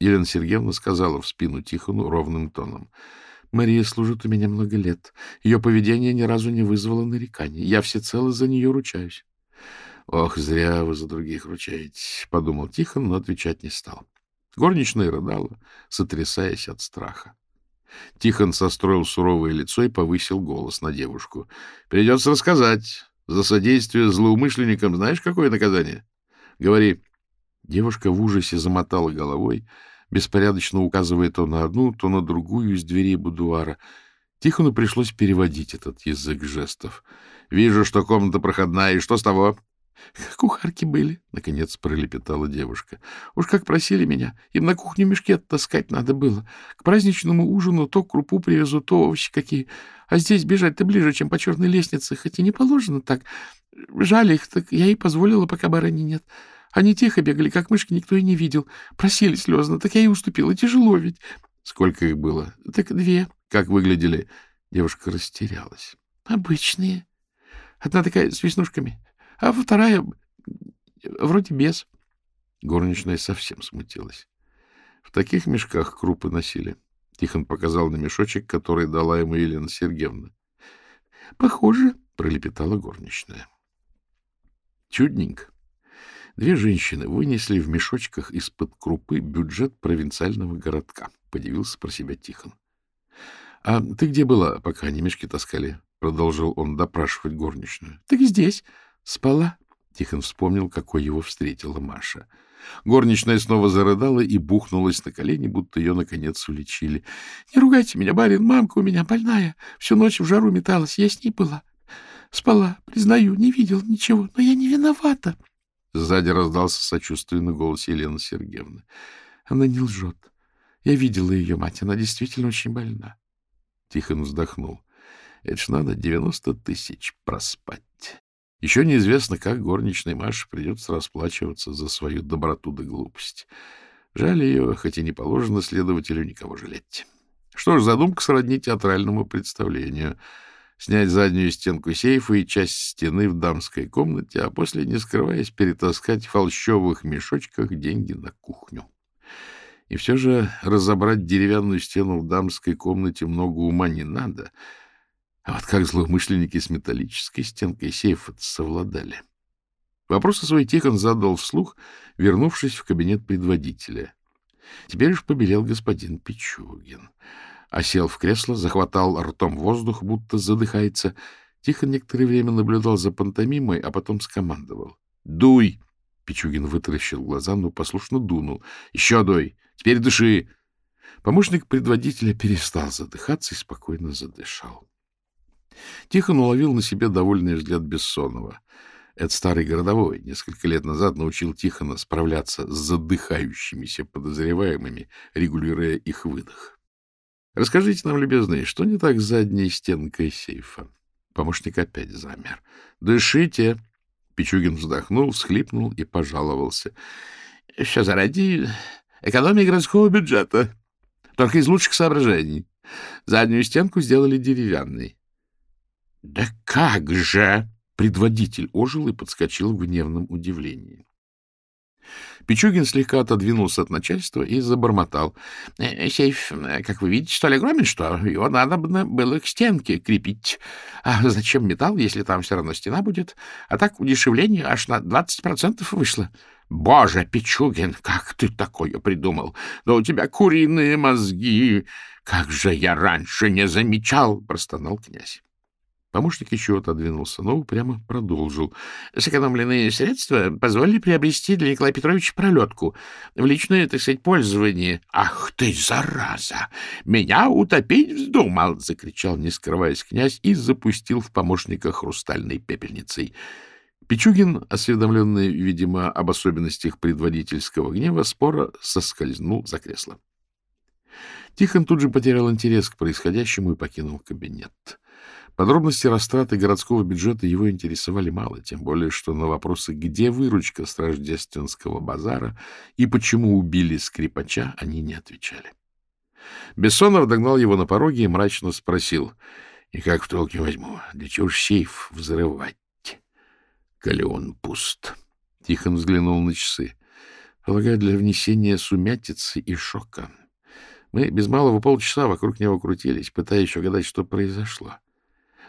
Елена Сергеевна сказала в спину Тихону ровным тоном. — Мария служит у меня много лет. Ее поведение ни разу не вызвало нареканий. Я всецело за нее ручаюсь. — Ох, зря вы за других ручаетесь, — подумал Тихон, но отвечать не стал. Горничная рыдала, сотрясаясь от страха. Тихон состроил суровое лицо и повысил голос на девушку. — Придется рассказать. За содействие злоумышленникам знаешь, какое наказание? — Говори. Девушка в ужасе замотала головой, беспорядочно указывая то на одну, то на другую из дверей будуара. Тихону пришлось переводить этот язык жестов. — Вижу, что комната проходная, и что с того? — Кухарки были, — наконец пролепетала девушка. — Уж как просили меня, им на кухню мешки оттаскать надо было. К праздничному ужину то крупу привезу, то овощи какие. А здесь бежать-то ближе, чем по черной лестнице, хоть и не положено так. Жаль их, так я и позволила, пока барани нет. Они тихо бегали, как мышки никто и не видел. Просили слезно, так я и уступила. Тяжело ведь. — Сколько их было? — Так две. — Как выглядели? Девушка растерялась. — Обычные. Одна такая с веснушками, а вторая вроде без. Горничная совсем смутилась. В таких мешках крупы носили. Тихон показал на мешочек, который дала ему Елена Сергеевна. — Похоже, — пролепетала горничная. Чудненько. Две женщины вынесли в мешочках из-под крупы бюджет провинциального городка. Подивился про себя Тихон. — А ты где была, пока они мешки таскали? — продолжил он допрашивать горничную. — Так здесь. Спала? Тихон вспомнил, какой его встретила Маша. Горничная снова зарыдала и бухнулась на колени, будто ее, наконец, уличили. — Не ругайте меня, барин, мамка у меня больная. Всю ночь в жару металась, я с ней была. Спала, признаю, не видел ничего, но я не виновата. Сзади раздался сочувственный голос Елены Сергеевны. Она не лжет. Я видела ее мать, она действительно очень больна. Тихон вздохнул. Это ж надо девяносто тысяч проспать. Еще неизвестно, как горничной Маше придется расплачиваться за свою доброту да глупость. Жаль ее, хоть и не положено следователю никого жалеть. Что ж, задумка сродни театральному представлению. Снять заднюю стенку сейфа и часть стены в дамской комнате, а после, не скрываясь, перетаскать в фальшивых мешочках деньги на кухню. И все же разобрать деревянную стену в дамской комнате много ума не надо — а вот как злоумышленники с металлической стенкой сейфа совладали? Вопросы свой Тихон задал вслух, вернувшись в кабинет предводителя. Теперь уж побелел господин Пичугин. А сел в кресло, захватал ртом воздух, будто задыхается. Тихон некоторое время наблюдал за пантомимой, а потом скомандовал. — Дуй! Пичугин вытаращил глаза, но послушно дунул. — Еще дуй! Теперь дыши! Помощник предводителя перестал задыхаться и спокойно задышал. Тихон уловил на себе довольный взгляд Бессонова. Этот старый городовой несколько лет назад научил Тихона справляться с задыхающимися подозреваемыми, регулируя их выдох. — Расскажите нам, любезные, что не так с задней стенкой сейфа? Помощник опять замер. — Дышите! Пичугин вздохнул, всхлипнул и пожаловался. — Все заради Экономия городского бюджета. Только из лучших соображений. Заднюю стенку сделали деревянной. — Да как же! — предводитель ожил и подскочил в гневном удивлении. Пичугин слегка отодвинулся от начальства и забормотал. «Э, — Сейф, как вы видите, столь огромен, что его надо было к стенке крепить. А зачем металл, если там все равно стена будет? А так удешевление аж на 20% вышло. — Боже, Пичугин, как ты такое придумал? Да у тебя куриные мозги! Как же я раньше не замечал! — простонал князь. Помощник еще отодвинулся, но упрямо продолжил. Сэкономленные средства позволили приобрести для Николая Петровича пролетку в личное, так сказать, пользование. — Ах ты, зараза! Меня утопить вздумал! — закричал, не скрываясь князь, и запустил в помощника хрустальной пепельницей. Пичугин, осведомленный, видимо, об особенностях предводительского гнева, спора соскользнул за кресло. Тихон тут же потерял интерес к происходящему и покинул кабинет. Подробности растраты городского бюджета его интересовали мало, тем более, что на вопросы, где выручка с рождественского базара и почему убили скрипача, они не отвечали. Бессонов догнал его на пороге и мрачно спросил, «И как в толке возьму? Для чего ж сейф взрывать, коли он пуст?» Тихон взглянул на часы. «Полагаю, для внесения сумятицы и шока. Мы без малого полчаса вокруг него крутились, пытаясь угадать, что произошло.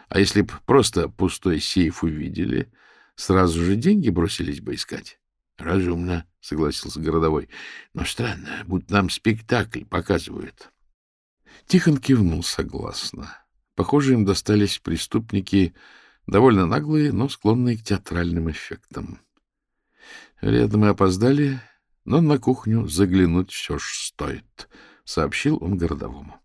А если б просто пустой сейф увидели, сразу же деньги бросились бы искать. — Разумно, — согласился городовой. — Но странно, будто нам спектакль показывают. Тихон кивнул согласно. Похоже, им достались преступники довольно наглые, но склонные к театральным эффектам. Рядом мы опоздали, но на кухню заглянуть все ж стоит, — сообщил он городовому.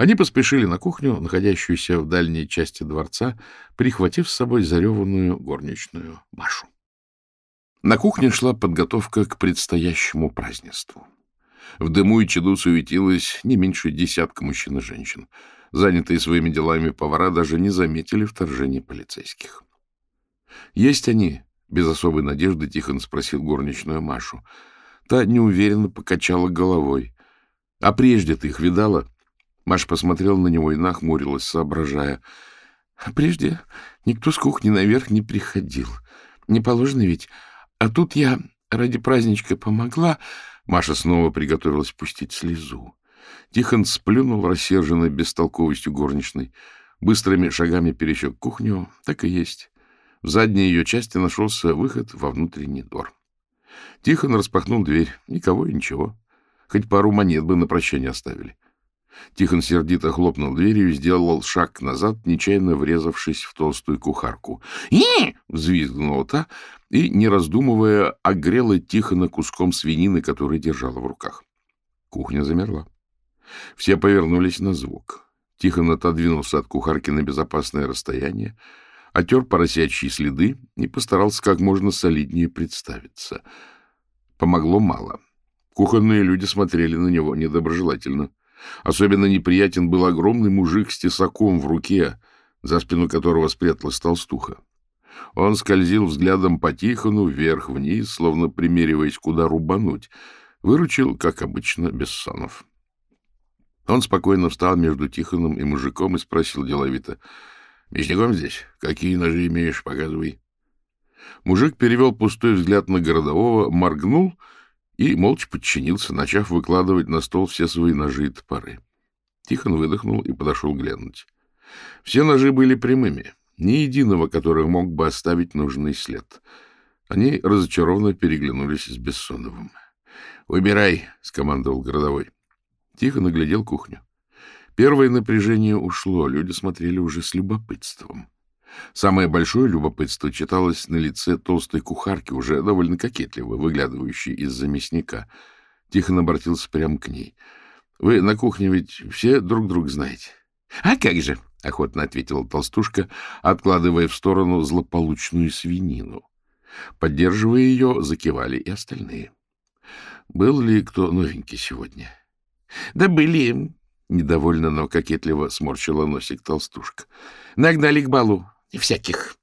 Они поспешили на кухню, находящуюся в дальней части дворца, прихватив с собой зареванную горничную Машу. На кухне шла подготовка к предстоящему празднеству. В дыму и чаду суетилось не меньше десятка мужчин и женщин. Занятые своими делами повара даже не заметили вторжения полицейских. — Есть они? — без особой надежды Тихон спросил горничную Машу. Та неуверенно покачала головой. — А прежде ты их видала? — Маша посмотрела на него и нахмурилась, соображая. Прежде никто с кухни наверх не приходил. Не положено ведь. А тут я ради праздничка помогла. Маша снова приготовилась пустить слезу. Тихон сплюнул рассерженной бестолковостью горничной. Быстрыми шагами пересек кухню. Так и есть. В задней ее части нашелся выход во внутренний двор. Тихон распахнул дверь. Никого и ничего. Хоть пару монет бы на прощание оставили. Тихон сердито хлопнул дверью и сделал шаг назад, нечаянно врезавшись в толстую кухарку. «И!» — взвизгнула та и, не раздумывая, огрела Тихона куском свинины, который держала в руках. Кухня замерла. Все повернулись на звук. Тихон отодвинулся от кухарки на безопасное расстояние, отер поросячьи следы и постарался как можно солиднее представиться. Помогло мало. Кухонные люди смотрели на него недоброжелательно. Особенно неприятен был огромный мужик с тесаком в руке, за спину которого спряталась толстуха. Он скользил взглядом по Тихону вверх-вниз, словно примериваясь, куда рубануть. Выручил, как обычно, Бессонов. Он спокойно встал между Тихоном и мужиком и спросил деловито. — Мясником здесь? Какие ножи имеешь? Показывай. Мужик перевел пустой взгляд на городового, моргнул — и молча подчинился, начав выкладывать на стол все свои ножи и топоры. Тихон выдохнул и подошел глянуть. Все ножи были прямыми, ни единого, который мог бы оставить нужный след. Они разочарованно переглянулись с Бессоновым. — Выбирай, — скомандовал городовой. Тихо наглядел кухню. Первое напряжение ушло, люди смотрели уже с любопытством. Самое большое любопытство читалось на лице толстой кухарки, уже довольно кокетливо, выглядывающей из-за мясника. Тихон обратился прямо к ней. — Вы на кухне ведь все друг друга знаете? — А как же! — охотно ответила толстушка, откладывая в сторону злополучную свинину. Поддерживая ее, закивали и остальные. Был ли кто новенький сегодня? — Да были. Недовольно, но кокетливо сморщила носик толстушка. — Нагнали к балу. — Всяких.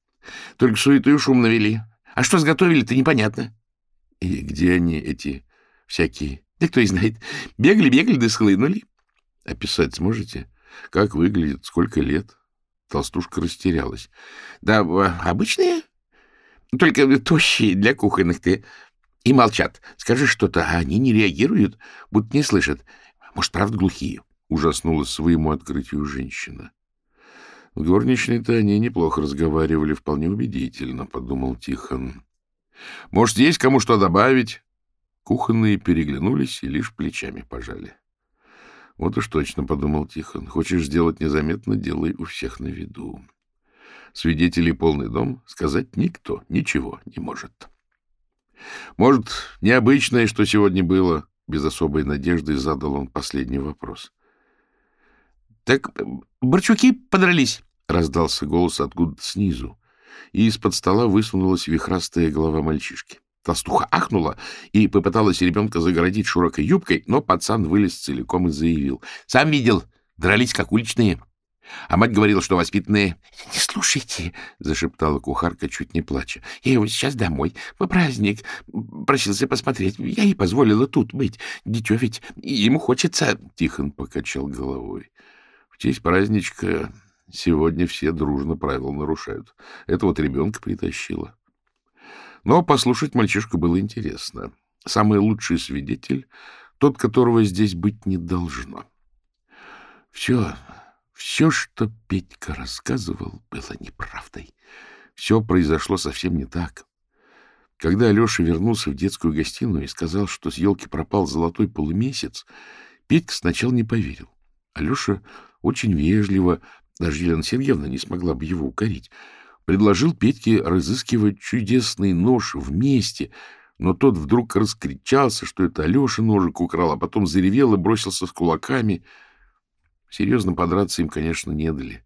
Только суету и шум навели. А что сготовили-то, непонятно. — И где они, эти всякие? Да кто и знает. Бегали-бегали, да схлынули. Описать сможете? Как выглядит, сколько лет? Толстушка растерялась. Да обычные, только тощие для кухонных-то. И молчат. Скажи что-то, а они не реагируют, будто не слышат. Может, правда, глухие? Ужаснулась своему открытию женщина. В горничной-то они неплохо разговаривали, вполне убедительно, — подумал Тихон. — Может, есть кому что добавить? Кухонные переглянулись и лишь плечами пожали. — Вот уж точно, — подумал Тихон. — Хочешь сделать незаметно, делай у всех на виду. Свидетелей полный дом, сказать никто ничего не может. — Может, необычное, что сегодня было? Без особой надежды задал он последний вопрос. — Так Борчуки подрались, — раздался голос откуда-то снизу, и из-под стола высунулась вихрастая голова мальчишки. Толстуха ахнула и попыталась ребенка загородить широкой юбкой, но пацан вылез целиком и заявил. — Сам видел, дрались как уличные. А мать говорила, что воспитанные. — Не слушайте, — зашептала кухарка, чуть не плача. — Я его сейчас домой. По праздник. Просился посмотреть. Я ей позволила тут быть. Дитё ведь ему хочется... Тихон покачал головой. В честь праздничка Сегодня все дружно правила нарушают. Это вот ребенка притащила. Но послушать мальчишку было интересно. Самый лучший свидетель — тот, которого здесь быть не должно. Все, все, что Петька рассказывал, было неправдой. Все произошло совсем не так. Когда Алеша вернулся в детскую гостиную и сказал, что с елки пропал золотой полумесяц, Петька сначала не поверил. Алеша очень вежливо даже Елена Сергеевна не смогла бы его укорить, предложил Петьке разыскивать чудесный нож вместе, но тот вдруг раскричался, что это Алеша ножик украл, а потом заревел и бросился с кулаками. Серьезно подраться им, конечно, не дали.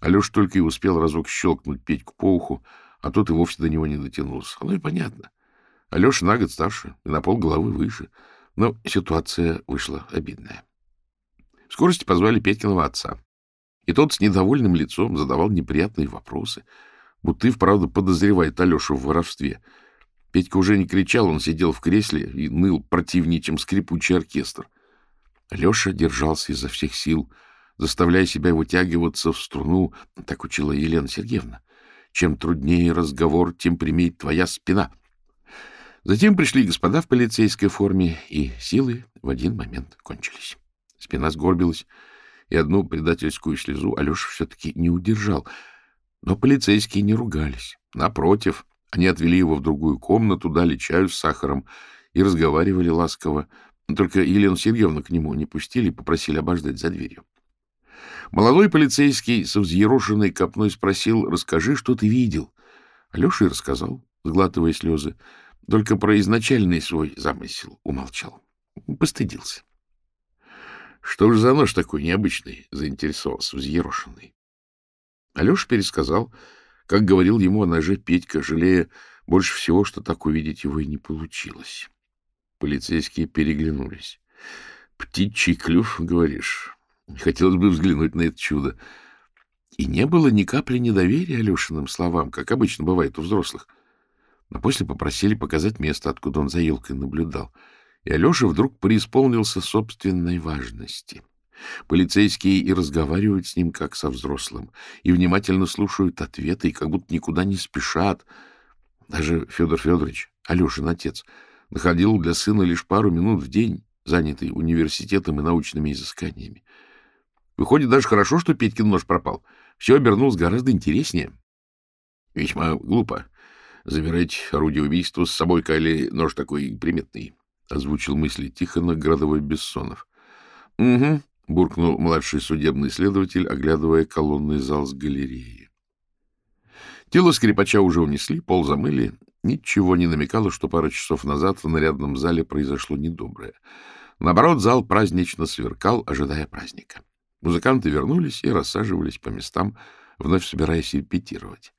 Алеша только и успел разок щелкнуть Петьку по уху, а тот и вовсе до него не дотянулся. Оно и понятно. Алеша на год старше и на пол головы выше. Но ситуация вышла обидная. В скорости позвали Петькиного отца. И тот с недовольным лицом задавал неприятные вопросы, будто и вправду подозревает Алешу в воровстве. Петька уже не кричал, он сидел в кресле и ныл противнее, чем скрипучий оркестр. Алеша держался изо всех сил, заставляя себя вытягиваться в струну, так учила Елена Сергеевна. Чем труднее разговор, тем прямее твоя спина. Затем пришли господа в полицейской форме, и силы в один момент кончились. Спина сгорбилась, и одну предательскую слезу Алеша все-таки не удержал. Но полицейские не ругались. Напротив, они отвели его в другую комнату, дали чаю с сахаром и разговаривали ласково. Только Елену Сергеевну к нему не пустили и попросили обождать за дверью. Молодой полицейский со взъерошенной копной спросил, расскажи, что ты видел. Алеша и рассказал, сглатывая слезы, только про изначальный свой замысел умолчал. Постыдился. Что же за нож такой необычный? — заинтересовался взъерошенный. Алеша пересказал, как говорил ему о ноже Петька, жалея больше всего, что так увидеть его и не получилось. Полицейские переглянулись. — Птичий клюв, говоришь? Хотелось бы взглянуть на это чудо. И не было ни капли недоверия Алешиным словам, как обычно бывает у взрослых. Но после попросили показать место, откуда он за елкой наблюдал — и Алеша вдруг преисполнился собственной важности. Полицейские и разговаривают с ним, как со взрослым, и внимательно слушают ответы, и как будто никуда не спешат. Даже Федор Федорович, Алешин отец, находил для сына лишь пару минут в день, занятый университетом и научными изысканиями. Выходит, даже хорошо, что Петькин нож пропал. Все обернулось гораздо интереснее. Весьма глупо забирать орудие убийства с собой, коли нож такой приметный. — озвучил мысли Тихона Градовой Бессонов. — Угу, — буркнул младший судебный следователь, оглядывая колонный зал с галереи. Тело скрипача уже унесли, пол замыли. Ничего не намекало, что пару часов назад в нарядном зале произошло недоброе. Наоборот, зал празднично сверкал, ожидая праздника. Музыканты вернулись и рассаживались по местам, вновь собираясь репетировать.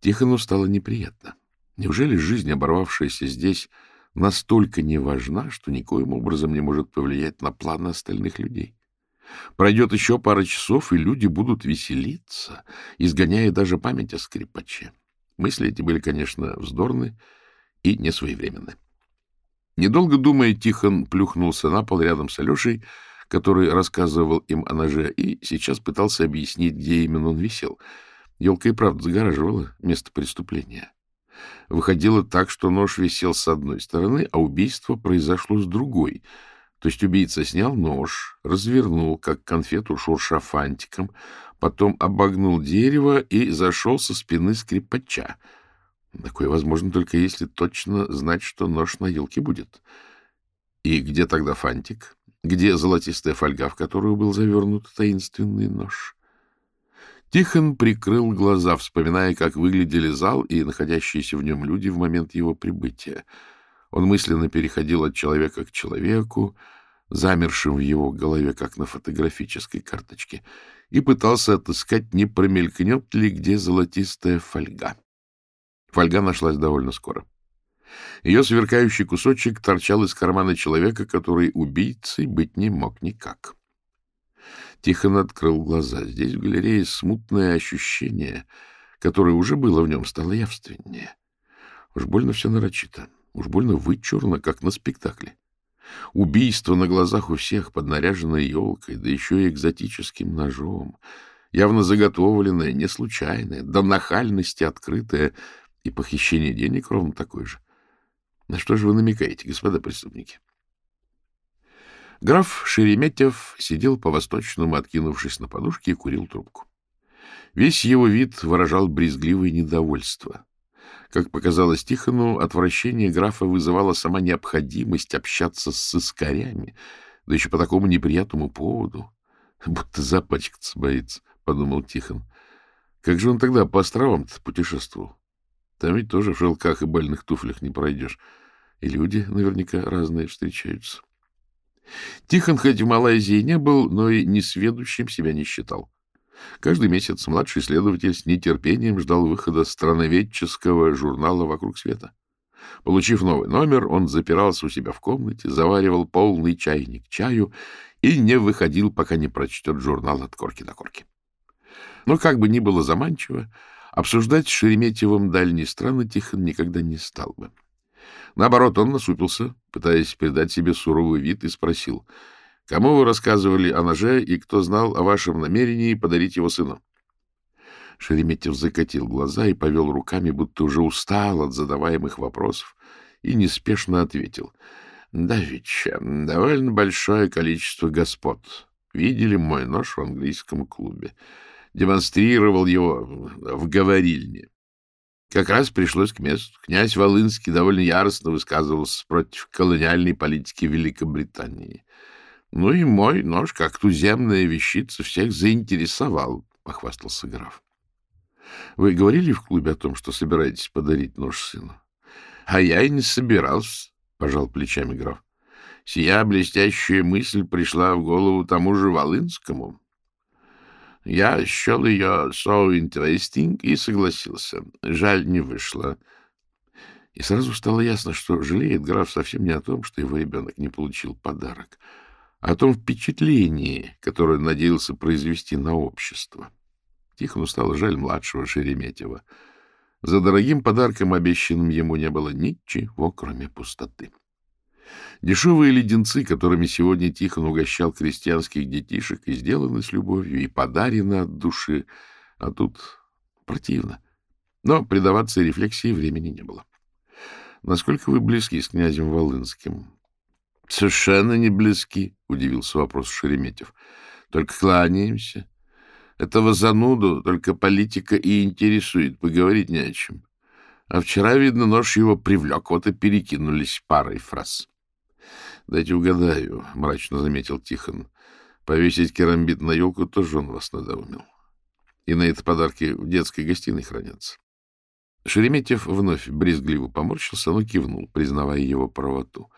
Тихону стало неприятно. Неужели жизнь, оборвавшаяся здесь, настолько не важна, что никоим образом не может повлиять на планы остальных людей. Пройдет еще пара часов, и люди будут веселиться, изгоняя даже память о скрипаче. Мысли эти были, конечно, вздорны и несвоевременны. Недолго думая, Тихон плюхнулся на пол рядом с Алешей, который рассказывал им о ноже, и сейчас пытался объяснить, где именно он висел. Елка и правда загораживала место преступления. Выходило так, что нож висел с одной стороны, а убийство произошло с другой. То есть убийца снял нож, развернул, как конфету, шурша фантиком, потом обогнул дерево и зашел со спины скрипача. Такое возможно только если точно знать, что нож на елке будет. И где тогда фантик? Где золотистая фольга, в которую был завернут таинственный нож? Тихон прикрыл глаза, вспоминая, как выглядели зал и находящиеся в нем люди в момент его прибытия. Он мысленно переходил от человека к человеку, замершим в его голове, как на фотографической карточке, и пытался отыскать, не промелькнет ли где золотистая фольга. Фольга нашлась довольно скоро. Ее сверкающий кусочек торчал из кармана человека, который убийцей быть не мог никак. Тихон открыл глаза. Здесь в галерее смутное ощущение, которое уже было в нем, стало явственнее. Уж больно все нарочито, уж больно вычурно, как на спектакле. Убийство на глазах у всех, поднаряженное елкой, да еще и экзотическим ножом, явно заготовленное, не случайное, до нахальности открытое, и похищение денег ровно такое же. На что же вы намекаете, господа преступники? Граф Шереметьев сидел по-восточному, откинувшись на подушке, и курил трубку. Весь его вид выражал брезгливое недовольство. Как показалось Тихону, отвращение графа вызывала сама необходимость общаться с сыскарями, да еще по такому неприятному поводу. Будто запачкаться боится, — подумал Тихон. Как же он тогда по островам-то путешествовал? Там ведь тоже в шелках и больных туфлях не пройдешь. И люди наверняка разные встречаются. Тихон хоть в Малайзии не был, но и несведущим себя не считал. Каждый месяц младший следователь с нетерпением ждал выхода страноведческого журнала «Вокруг света». Получив новый номер, он запирался у себя в комнате, заваривал полный чайник чаю и не выходил, пока не прочтет журнал от корки до корки. Но как бы ни было заманчиво, обсуждать с Шереметьевым дальние страны Тихон никогда не стал бы. Наоборот, он насупился, пытаясь придать себе суровый вид, и спросил, «Кому вы рассказывали о ноже и кто знал о вашем намерении подарить его сыну?» Шереметьев закатил глаза и повел руками, будто уже устал от задаваемых вопросов, и неспешно ответил. «Давича, довольно большое количество господ видели мой нож в английском клубе. Демонстрировал его в говорильне. Как раз пришлось к месту. Князь Волынский довольно яростно высказывался против колониальной политики Великобритании. Ну и мой нож, как туземная вещица, всех заинтересовал, — похвастался граф. — Вы говорили в клубе о том, что собираетесь подарить нож сыну? — А я и не собирался, — пожал плечами граф. Сия блестящая мысль пришла в голову тому же Волынскому. Я счел ее so interesting и согласился. Жаль, не вышло. И сразу стало ясно, что жалеет граф совсем не о том, что его ребенок не получил подарок, а о том впечатлении, которое надеялся произвести на общество. Тихону стало жаль младшего Шереметьева. За дорогим подарком, обещанным ему, не было ничего, кроме пустоты. Дешевые леденцы, которыми сегодня Тихон угощал крестьянских детишек, и сделаны с любовью, и подарены от души, а тут противно. Но предаваться рефлексии времени не было. Насколько вы близки с князем Волынским? — Совершенно не близки, — удивился вопрос Шереметьев. — Только кланяемся. Этого зануду только политика и интересует, поговорить не о чем. А вчера, видно, нож его привлек, вот и перекинулись парой фраз. — Дайте угадаю, — мрачно заметил Тихон. — Повесить керамбит на елку тоже он вас надоумил. И на это подарки в детской гостиной хранятся. Шереметьев вновь брезгливо поморщился, но кивнул, признавая его правоту.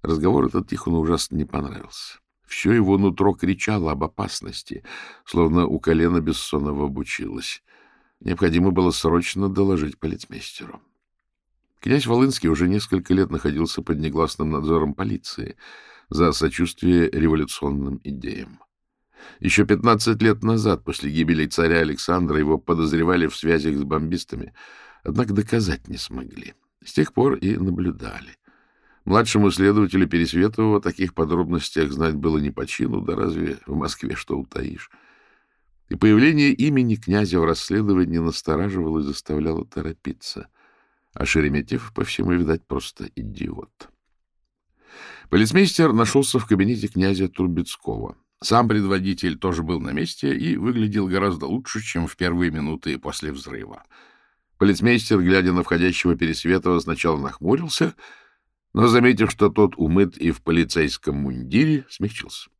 Разговор этот Тихону ужасно не понравился. Все его нутро кричало об опасности, словно у колена Бессонова обучилось. Необходимо было срочно доложить полицмейстеру. Князь Волынский уже несколько лет находился под негласным надзором полиции за сочувствие революционным идеям. Еще 15 лет назад, после гибели царя Александра, его подозревали в связях с бомбистами, однако доказать не смогли. С тех пор и наблюдали. Младшему следователю Пересветову о таких подробностях знать было не по чину, да разве в Москве что утаишь. И появление имени князя в расследовании настораживало и заставляло торопиться. А Шереметьев, по всему, видать, просто идиот. Полицмейстер нашелся в кабинете князя Трубецкого. Сам предводитель тоже был на месте и выглядел гораздо лучше, чем в первые минуты после взрыва. Полицмейстер, глядя на входящего Пересветова, сначала нахмурился — но, заметив, что тот умыт и в полицейском мундире, смягчился.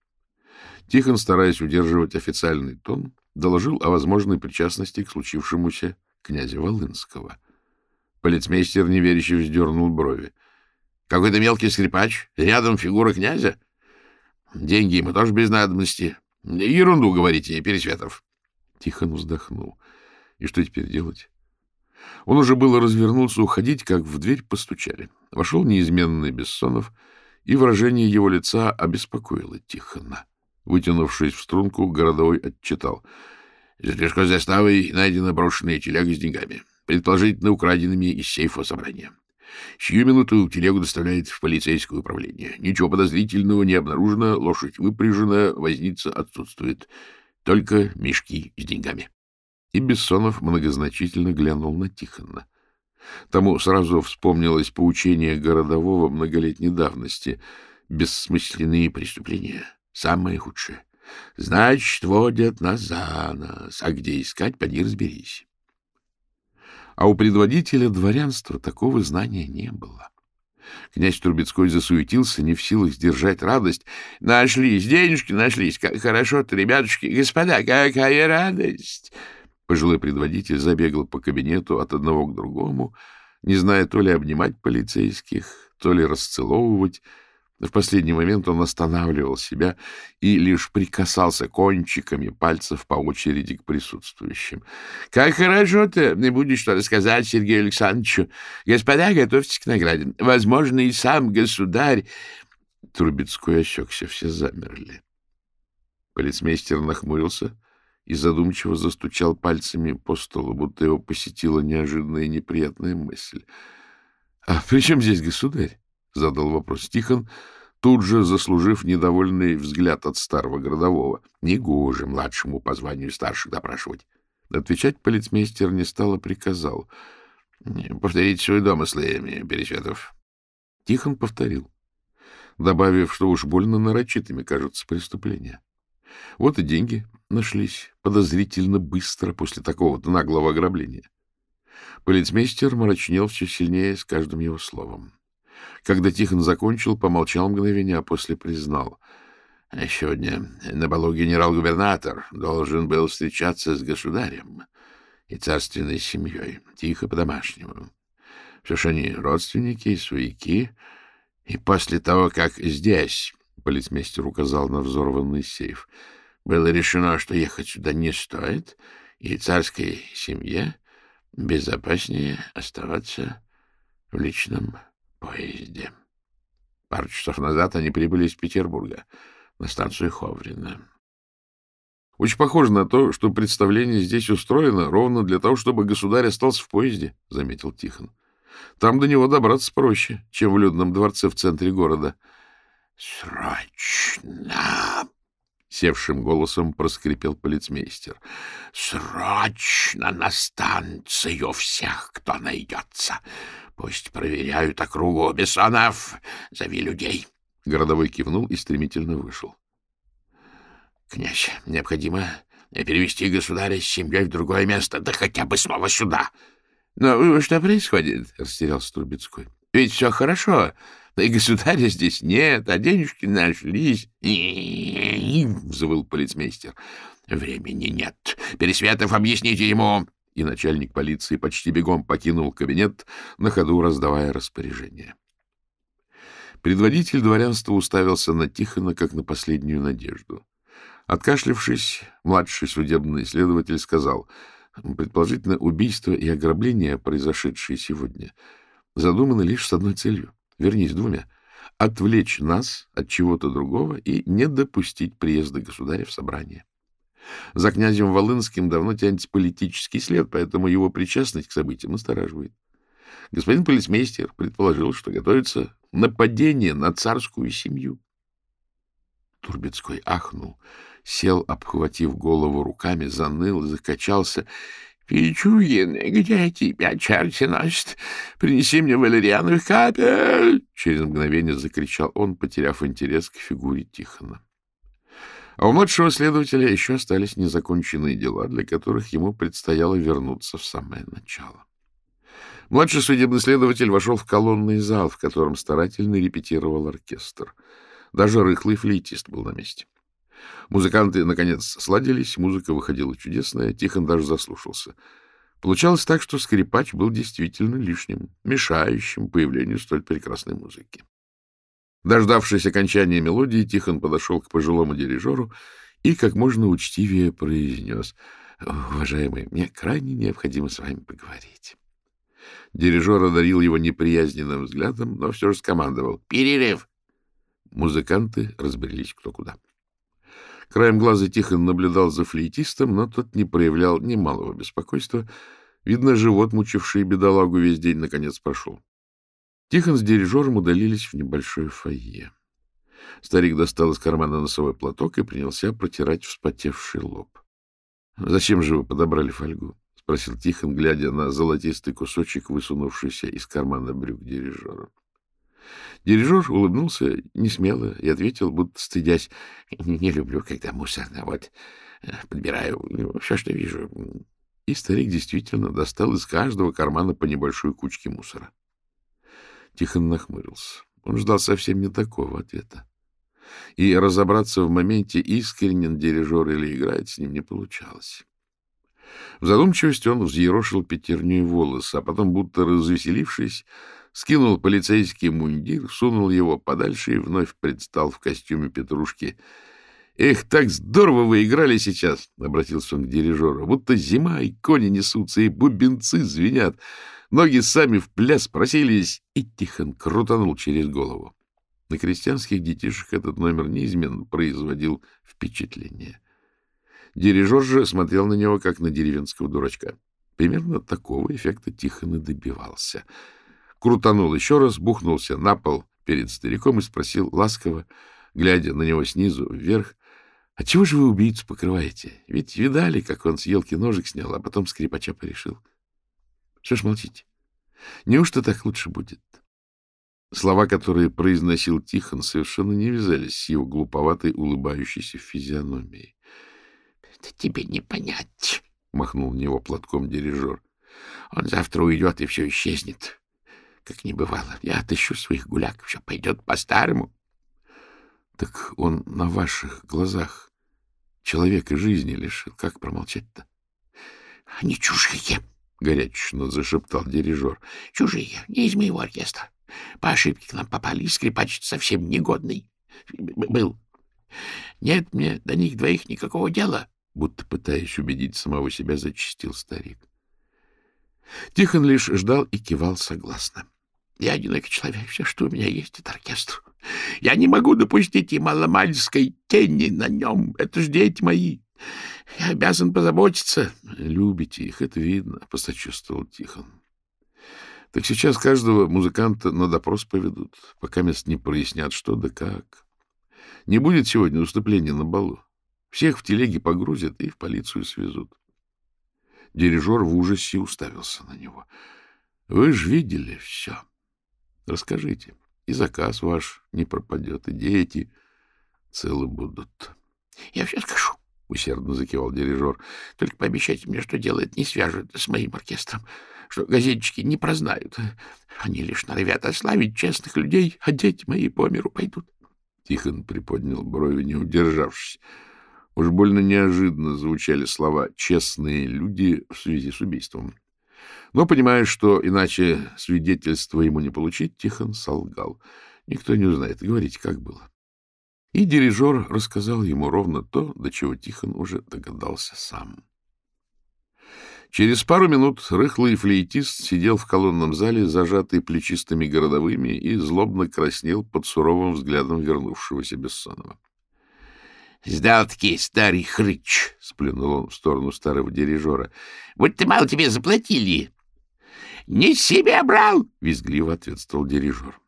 Тихон, стараясь удерживать официальный тон, доложил о возможной причастности к случившемуся князя Волынского. Полицмейстер неверяще вздернул брови. — Какой-то мелкий скрипач? Рядом фигура князя? Деньги ему тоже без надобности. Ерунду, говорите, Пересветов. Тихон вздохнул. И что теперь делать? Он уже было развернулся уходить, как в дверь постучали. Вошел неизменный Бессонов, и выражение его лица обеспокоило Тихона. Вытянувшись в струнку, городовой отчитал. — За Решко заставой найдена брошенная телега с деньгами, предположительно украденными из сейфа собрания. Сию минуту телегу доставляет в полицейское управление. Ничего подозрительного не обнаружено, лошадь выпряжена, возница отсутствует. Только мешки с деньгами. И Бессонов многозначительно глянул на Тихона. Тому сразу вспомнилось поучение городового многолетней давности. Бессмысленные преступления — самое худшее. Значит, водят нас за нос, а где искать, поди разберись. А у предводителя дворянства такого знания не было. Князь Турбецкой засуетился, не в силах сдержать радость. — Нашлись, денежки нашлись. Как хорошо-то, ребятушки. Господа, какая радость! Пожилой предводитель забегал по кабинету от одного к другому, не зная то ли обнимать полицейских, то ли расцеловывать. В последний момент он останавливал себя и лишь прикасался кончиками пальцев по очереди к присутствующим. — Как хорошо-то! Не будешь что рассказать Сергею Александровичу. Господа, готовьтесь к награде. Возможно, и сам государь... Трубецкой осекся, все замерли. Полицмейстер нахмурился и задумчиво застучал пальцами по столу, будто его посетила неожиданная неприятная мысль. — А при чем здесь государь? — задал вопрос Тихон, тут же заслужив недовольный взгляд от старого городового. — Негоже младшему по званию старших допрашивать. Отвечать полицмейстер не стал, а приказал. — Повторите свои домыслы, Пересветов. Тихон повторил, добавив, что уж больно нарочитыми кажутся преступления. Вот и деньги нашлись подозрительно быстро после такого-то наглого ограбления. Полицмейстер мрачнел все сильнее с каждым его словом. Когда Тихон закончил, помолчал мгновение, а после признал. «А сегодня на балу генерал-губернатор должен был встречаться с государем и царственной семьей, тихо по-домашнему. Все же они родственники и свояки. И после того, как здесь, — полицмейстер указал на взорванный сейф, — было решено, что ехать сюда не стоит, и царской семье безопаснее оставаться в личном поезде. Пару часов назад они прибыли из Петербурга на станцию Ховрина. Очень похоже на то, что представление здесь устроено ровно для того, чтобы государь остался в поезде, — заметил Тихон. Там до него добраться проще, чем в людном дворце в центре города. — Срочно! севшим голосом проскрипел полицмейстер. — Срочно на станцию всех, кто найдется. Пусть проверяют округу Бессонов. Зови людей. Городовой кивнул и стремительно вышел. — Князь, необходимо перевести государя с семьей в другое место, да хотя бы снова сюда. — Но что происходит? — растерялся Трубецкой. — Ведь все хорошо. Да и государя здесь нет, а денежки нашлись. — взвыл полицмейстер. — Времени нет. Пересветов, объясните ему. И начальник полиции почти бегом покинул кабинет, на ходу раздавая распоряжение. Предводитель дворянства уставился на Тихона, как на последнюю надежду. Откашлившись, младший судебный следователь сказал, предположительно, убийство и ограбление, произошедшие сегодня, задуманы лишь с одной целью вернее, с двумя, отвлечь нас от чего-то другого и не допустить приезда государя в собрание. За князем Волынским давно тянется политический след, поэтому его причастность к событиям настораживает. Господин полицмейстер предположил, что готовится нападение на царскую семью. Турбецкой ахнул, сел, обхватив голову руками, заныл, закачался. — Пичугин, где тебя черти носят? Принеси мне валериановых капель! Через мгновение закричал он, потеряв интерес к фигуре Тихона. А у младшего следователя еще остались незаконченные дела, для которых ему предстояло вернуться в самое начало. Младший судебный следователь вошел в колонный зал, в котором старательно репетировал оркестр. Даже рыхлый флейтист был на месте. Музыканты, наконец, сладились, музыка выходила чудесная, Тихон даже заслушался. Получалось так, что скрипач был действительно лишним, мешающим появлению столь прекрасной музыки. Дождавшись окончания мелодии, Тихон подошел к пожилому дирижеру и как можно учтивее произнес «Уважаемый, мне крайне необходимо с вами поговорить». Дирижер одарил его неприязненным взглядом, но все же скомандовал «Перерыв!». Музыканты разбрелись кто куда. Краем глаза Тихон наблюдал за флейтистом, но тот не проявлял ни малого беспокойства. Видно, живот, мучивший бедолагу весь день, наконец прошел. Тихон с дирижером удалились в небольшое фойе. Старик достал из кармана носовой платок и принялся протирать вспотевший лоб. — Зачем же вы подобрали фольгу? — спросил Тихон, глядя на золотистый кусочек, высунувшийся из кармана брюк дирижера. Дирижер улыбнулся несмело и ответил, будто стыдясь, — Не люблю, когда мусорно. Вот, э, подбираю все, что вижу. И старик действительно достал из каждого кармана по небольшой кучке мусора. Тихон нахмурился. Он ждал совсем не такого ответа. И разобраться в моменте, искренен дирижер или играет, с ним не получалось. В задумчивости он взъерошил пятерню волосы, а потом, будто развеселившись, скинул полицейский мундир, сунул его подальше и вновь предстал в костюме Петрушки. — Эх, так здорово вы играли сейчас! — обратился он к дирижеру. — Будто зима, и кони несутся, и бубенцы звенят. Ноги сами в пляс просились, и Тихон крутанул через голову. На крестьянских детишек этот номер неизменно производил впечатление. Дирижер же смотрел на него, как на деревенского дурачка. Примерно такого эффекта Тихон и добивался — крутанул еще раз, бухнулся на пол перед стариком и спросил ласково, глядя на него снизу вверх, — А чего же вы убийцу покрываете? Ведь видали, как он с елки ножик снял, а потом скрипача порешил. Что ж молчите? Неужто так лучше будет? Слова, которые произносил Тихон, совершенно не вязались с его глуповатой улыбающейся физиономией. — Тебе не понять, — махнул в него платком дирижер. — Он завтра уйдет, и все исчезнет как не бывало. Я отыщу своих гуляк, все пойдет по-старому. Так он на ваших глазах человека жизни лишил. Как промолчать-то? — Они чужие, — горячечно зашептал дирижер. — Чужие, не из моего оркестра. По ошибке к нам попали, скрипач совсем негодный был. Нет мне до них двоих никакого дела, — будто пытаясь убедить самого себя, зачистил старик. Тихон лишь ждал и кивал согласно. Я одинокий человек, все, что у меня есть, это оркестр. Я не могу допустить и маломальской тени на нем. Это ж дети мои. Я обязан позаботиться. — Любите их, это видно, — посочувствовал Тихон. — Так сейчас каждого музыканта на допрос поведут, пока мест не прояснят, что да как. Не будет сегодня уступления на балу. Всех в телеге погрузят и в полицию свезут. Дирижер в ужасе уставился на него. — Вы же видели все. — Расскажите, и заказ ваш не пропадет, и дети целы будут. — Я все скажу, — усердно закивал дирижер. — Только пообещайте мне, что делает не свяжут с моим оркестром, что газетчики не прознают. Они лишь норовят ославить честных людей, а дети мои по миру пойдут. Тихон приподнял брови, не удержавшись. Уж больно неожиданно звучали слова «честные люди» в связи с убийством. Но, понимая, что иначе свидетельство ему не получить, Тихон солгал. Никто не узнает. Говорите, как было. И дирижер рассказал ему ровно то, до чего Тихон уже догадался сам. Через пару минут рыхлый флейтист сидел в колонном зале, зажатый плечистыми городовыми, и злобно краснел под суровым взглядом вернувшегося Бессонова. — Сдал-таки старый хрыч! — сплюнул он в сторону старого дирижера. — Вот ты мало тебе заплатили! Не себе брал! — визгливо ответствовал дирижер. —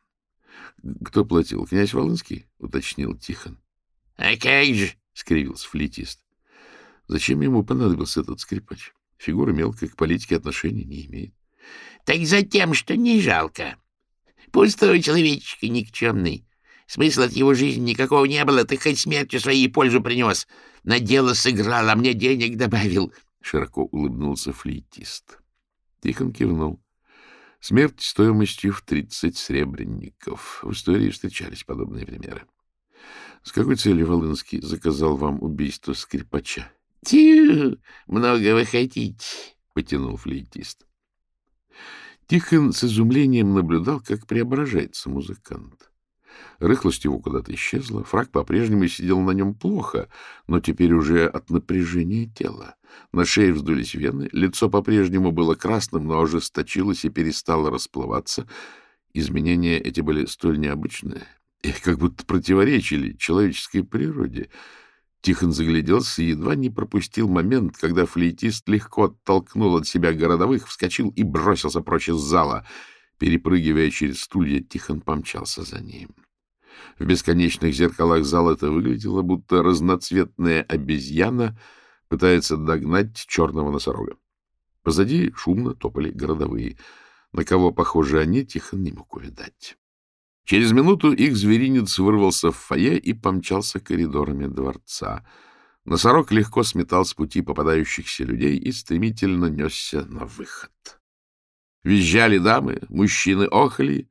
Кто платил? Князь Волынский? — уточнил Тихон. — А как же? — скривился флейтист. — Зачем ему понадобился этот скрипач? Фигура мелкая, к политике отношения не имеет. — Так за тем, что не жалко. Пустой человечек никчемный. Смысла от его жизни никакого не было, ты хоть смертью своей пользу принес. На дело сыграл, а мне денег добавил. Широко улыбнулся флейтист. Тихон кивнул. Смерть стоимостью в тридцать сребренников. В истории встречались подобные примеры. С какой целью Волынский заказал вам убийство скрипача? — Тю, много вы хотите, — потянул флейтист. Тихон с изумлением наблюдал, как преображается музыкант. Рыхлость его куда-то исчезла, фраг по-прежнему сидел на нем плохо, но теперь уже от напряжения тела. На шее вздулись вены, лицо по-прежнему было красным, но ожесточилось и перестало расплываться. Изменения эти были столь необычные, их как будто противоречили человеческой природе — Тихон загляделся и едва не пропустил момент, когда флейтист легко оттолкнул от себя городовых, вскочил и бросился прочь из зала. Перепрыгивая через стулья, Тихон помчался за ним. В бесконечных зеркалах зала это выглядело, будто разноцветная обезьяна пытается догнать черного носорога. Позади шумно топали городовые. На кого похожи они, Тихон не мог увидать. Через минуту их зверинец вырвался в фойе и помчался коридорами дворца. Носорог легко сметал с пути попадающихся людей и стремительно несся на выход. Визжали дамы, мужчины охали,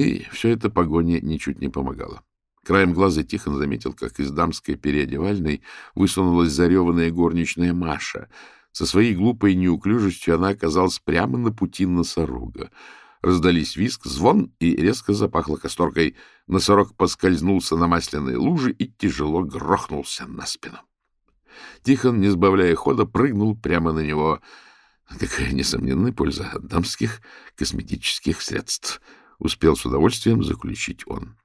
и все это погоне ничуть не помогало. Краем глаза Тихон заметил, как из дамской переодевальной высунулась зареванная горничная Маша. Со своей глупой неуклюжестью она оказалась прямо на пути носорога. Раздались виск, звон, и резко запахло касторкой. Носорог поскользнулся на масляной луже и тяжело грохнулся на спину. Тихон, не сбавляя хода, прыгнул прямо на него. Какая несомненная польза от дамских косметических средств. Успел с удовольствием заключить он.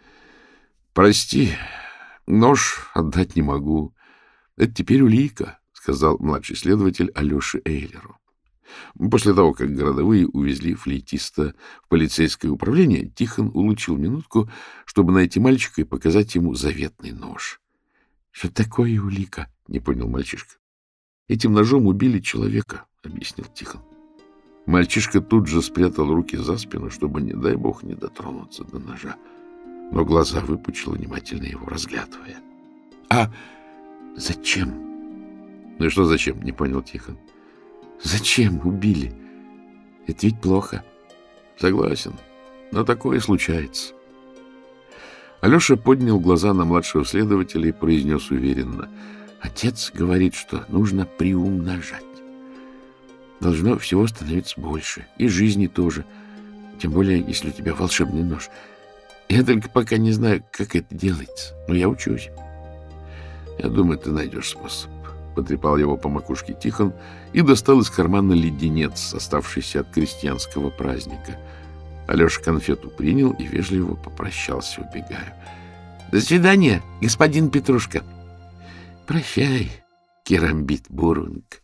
— Прости, нож отдать не могу. Это теперь улика, — сказал младший следователь Алёше Эйлеру. После того, как городовые увезли флейтиста в полицейское управление, Тихон улучил минутку, чтобы найти мальчика и показать ему заветный нож. — Что такое улика? — не понял мальчишка. — Этим ножом убили человека, — объяснил Тихон. Мальчишка тут же спрятал руки за спину, чтобы, не дай бог, не дотронуться до ножа. Но глаза выпучил, внимательно его разглядывая. — А зачем? — Ну и что зачем? — не понял Тихон. — Зачем убили? Это ведь плохо. Согласен, но такое случается. Алеша поднял глаза на младшего следователя и произнес уверенно. Отец говорит, что нужно приумножать. Должно всего становиться больше. И жизни тоже. Тем более, если у тебя волшебный нож. Я только пока не знаю, как это делается. Но я учусь. Я думаю, ты найдешь способ потрепал его по макушке Тихон и достал из кармана леденец, оставшийся от крестьянского праздника. Алеша конфету принял и вежливо попрощался, убегая. — До свидания, господин Петрушка. — Прощай, керамбит Бурунг.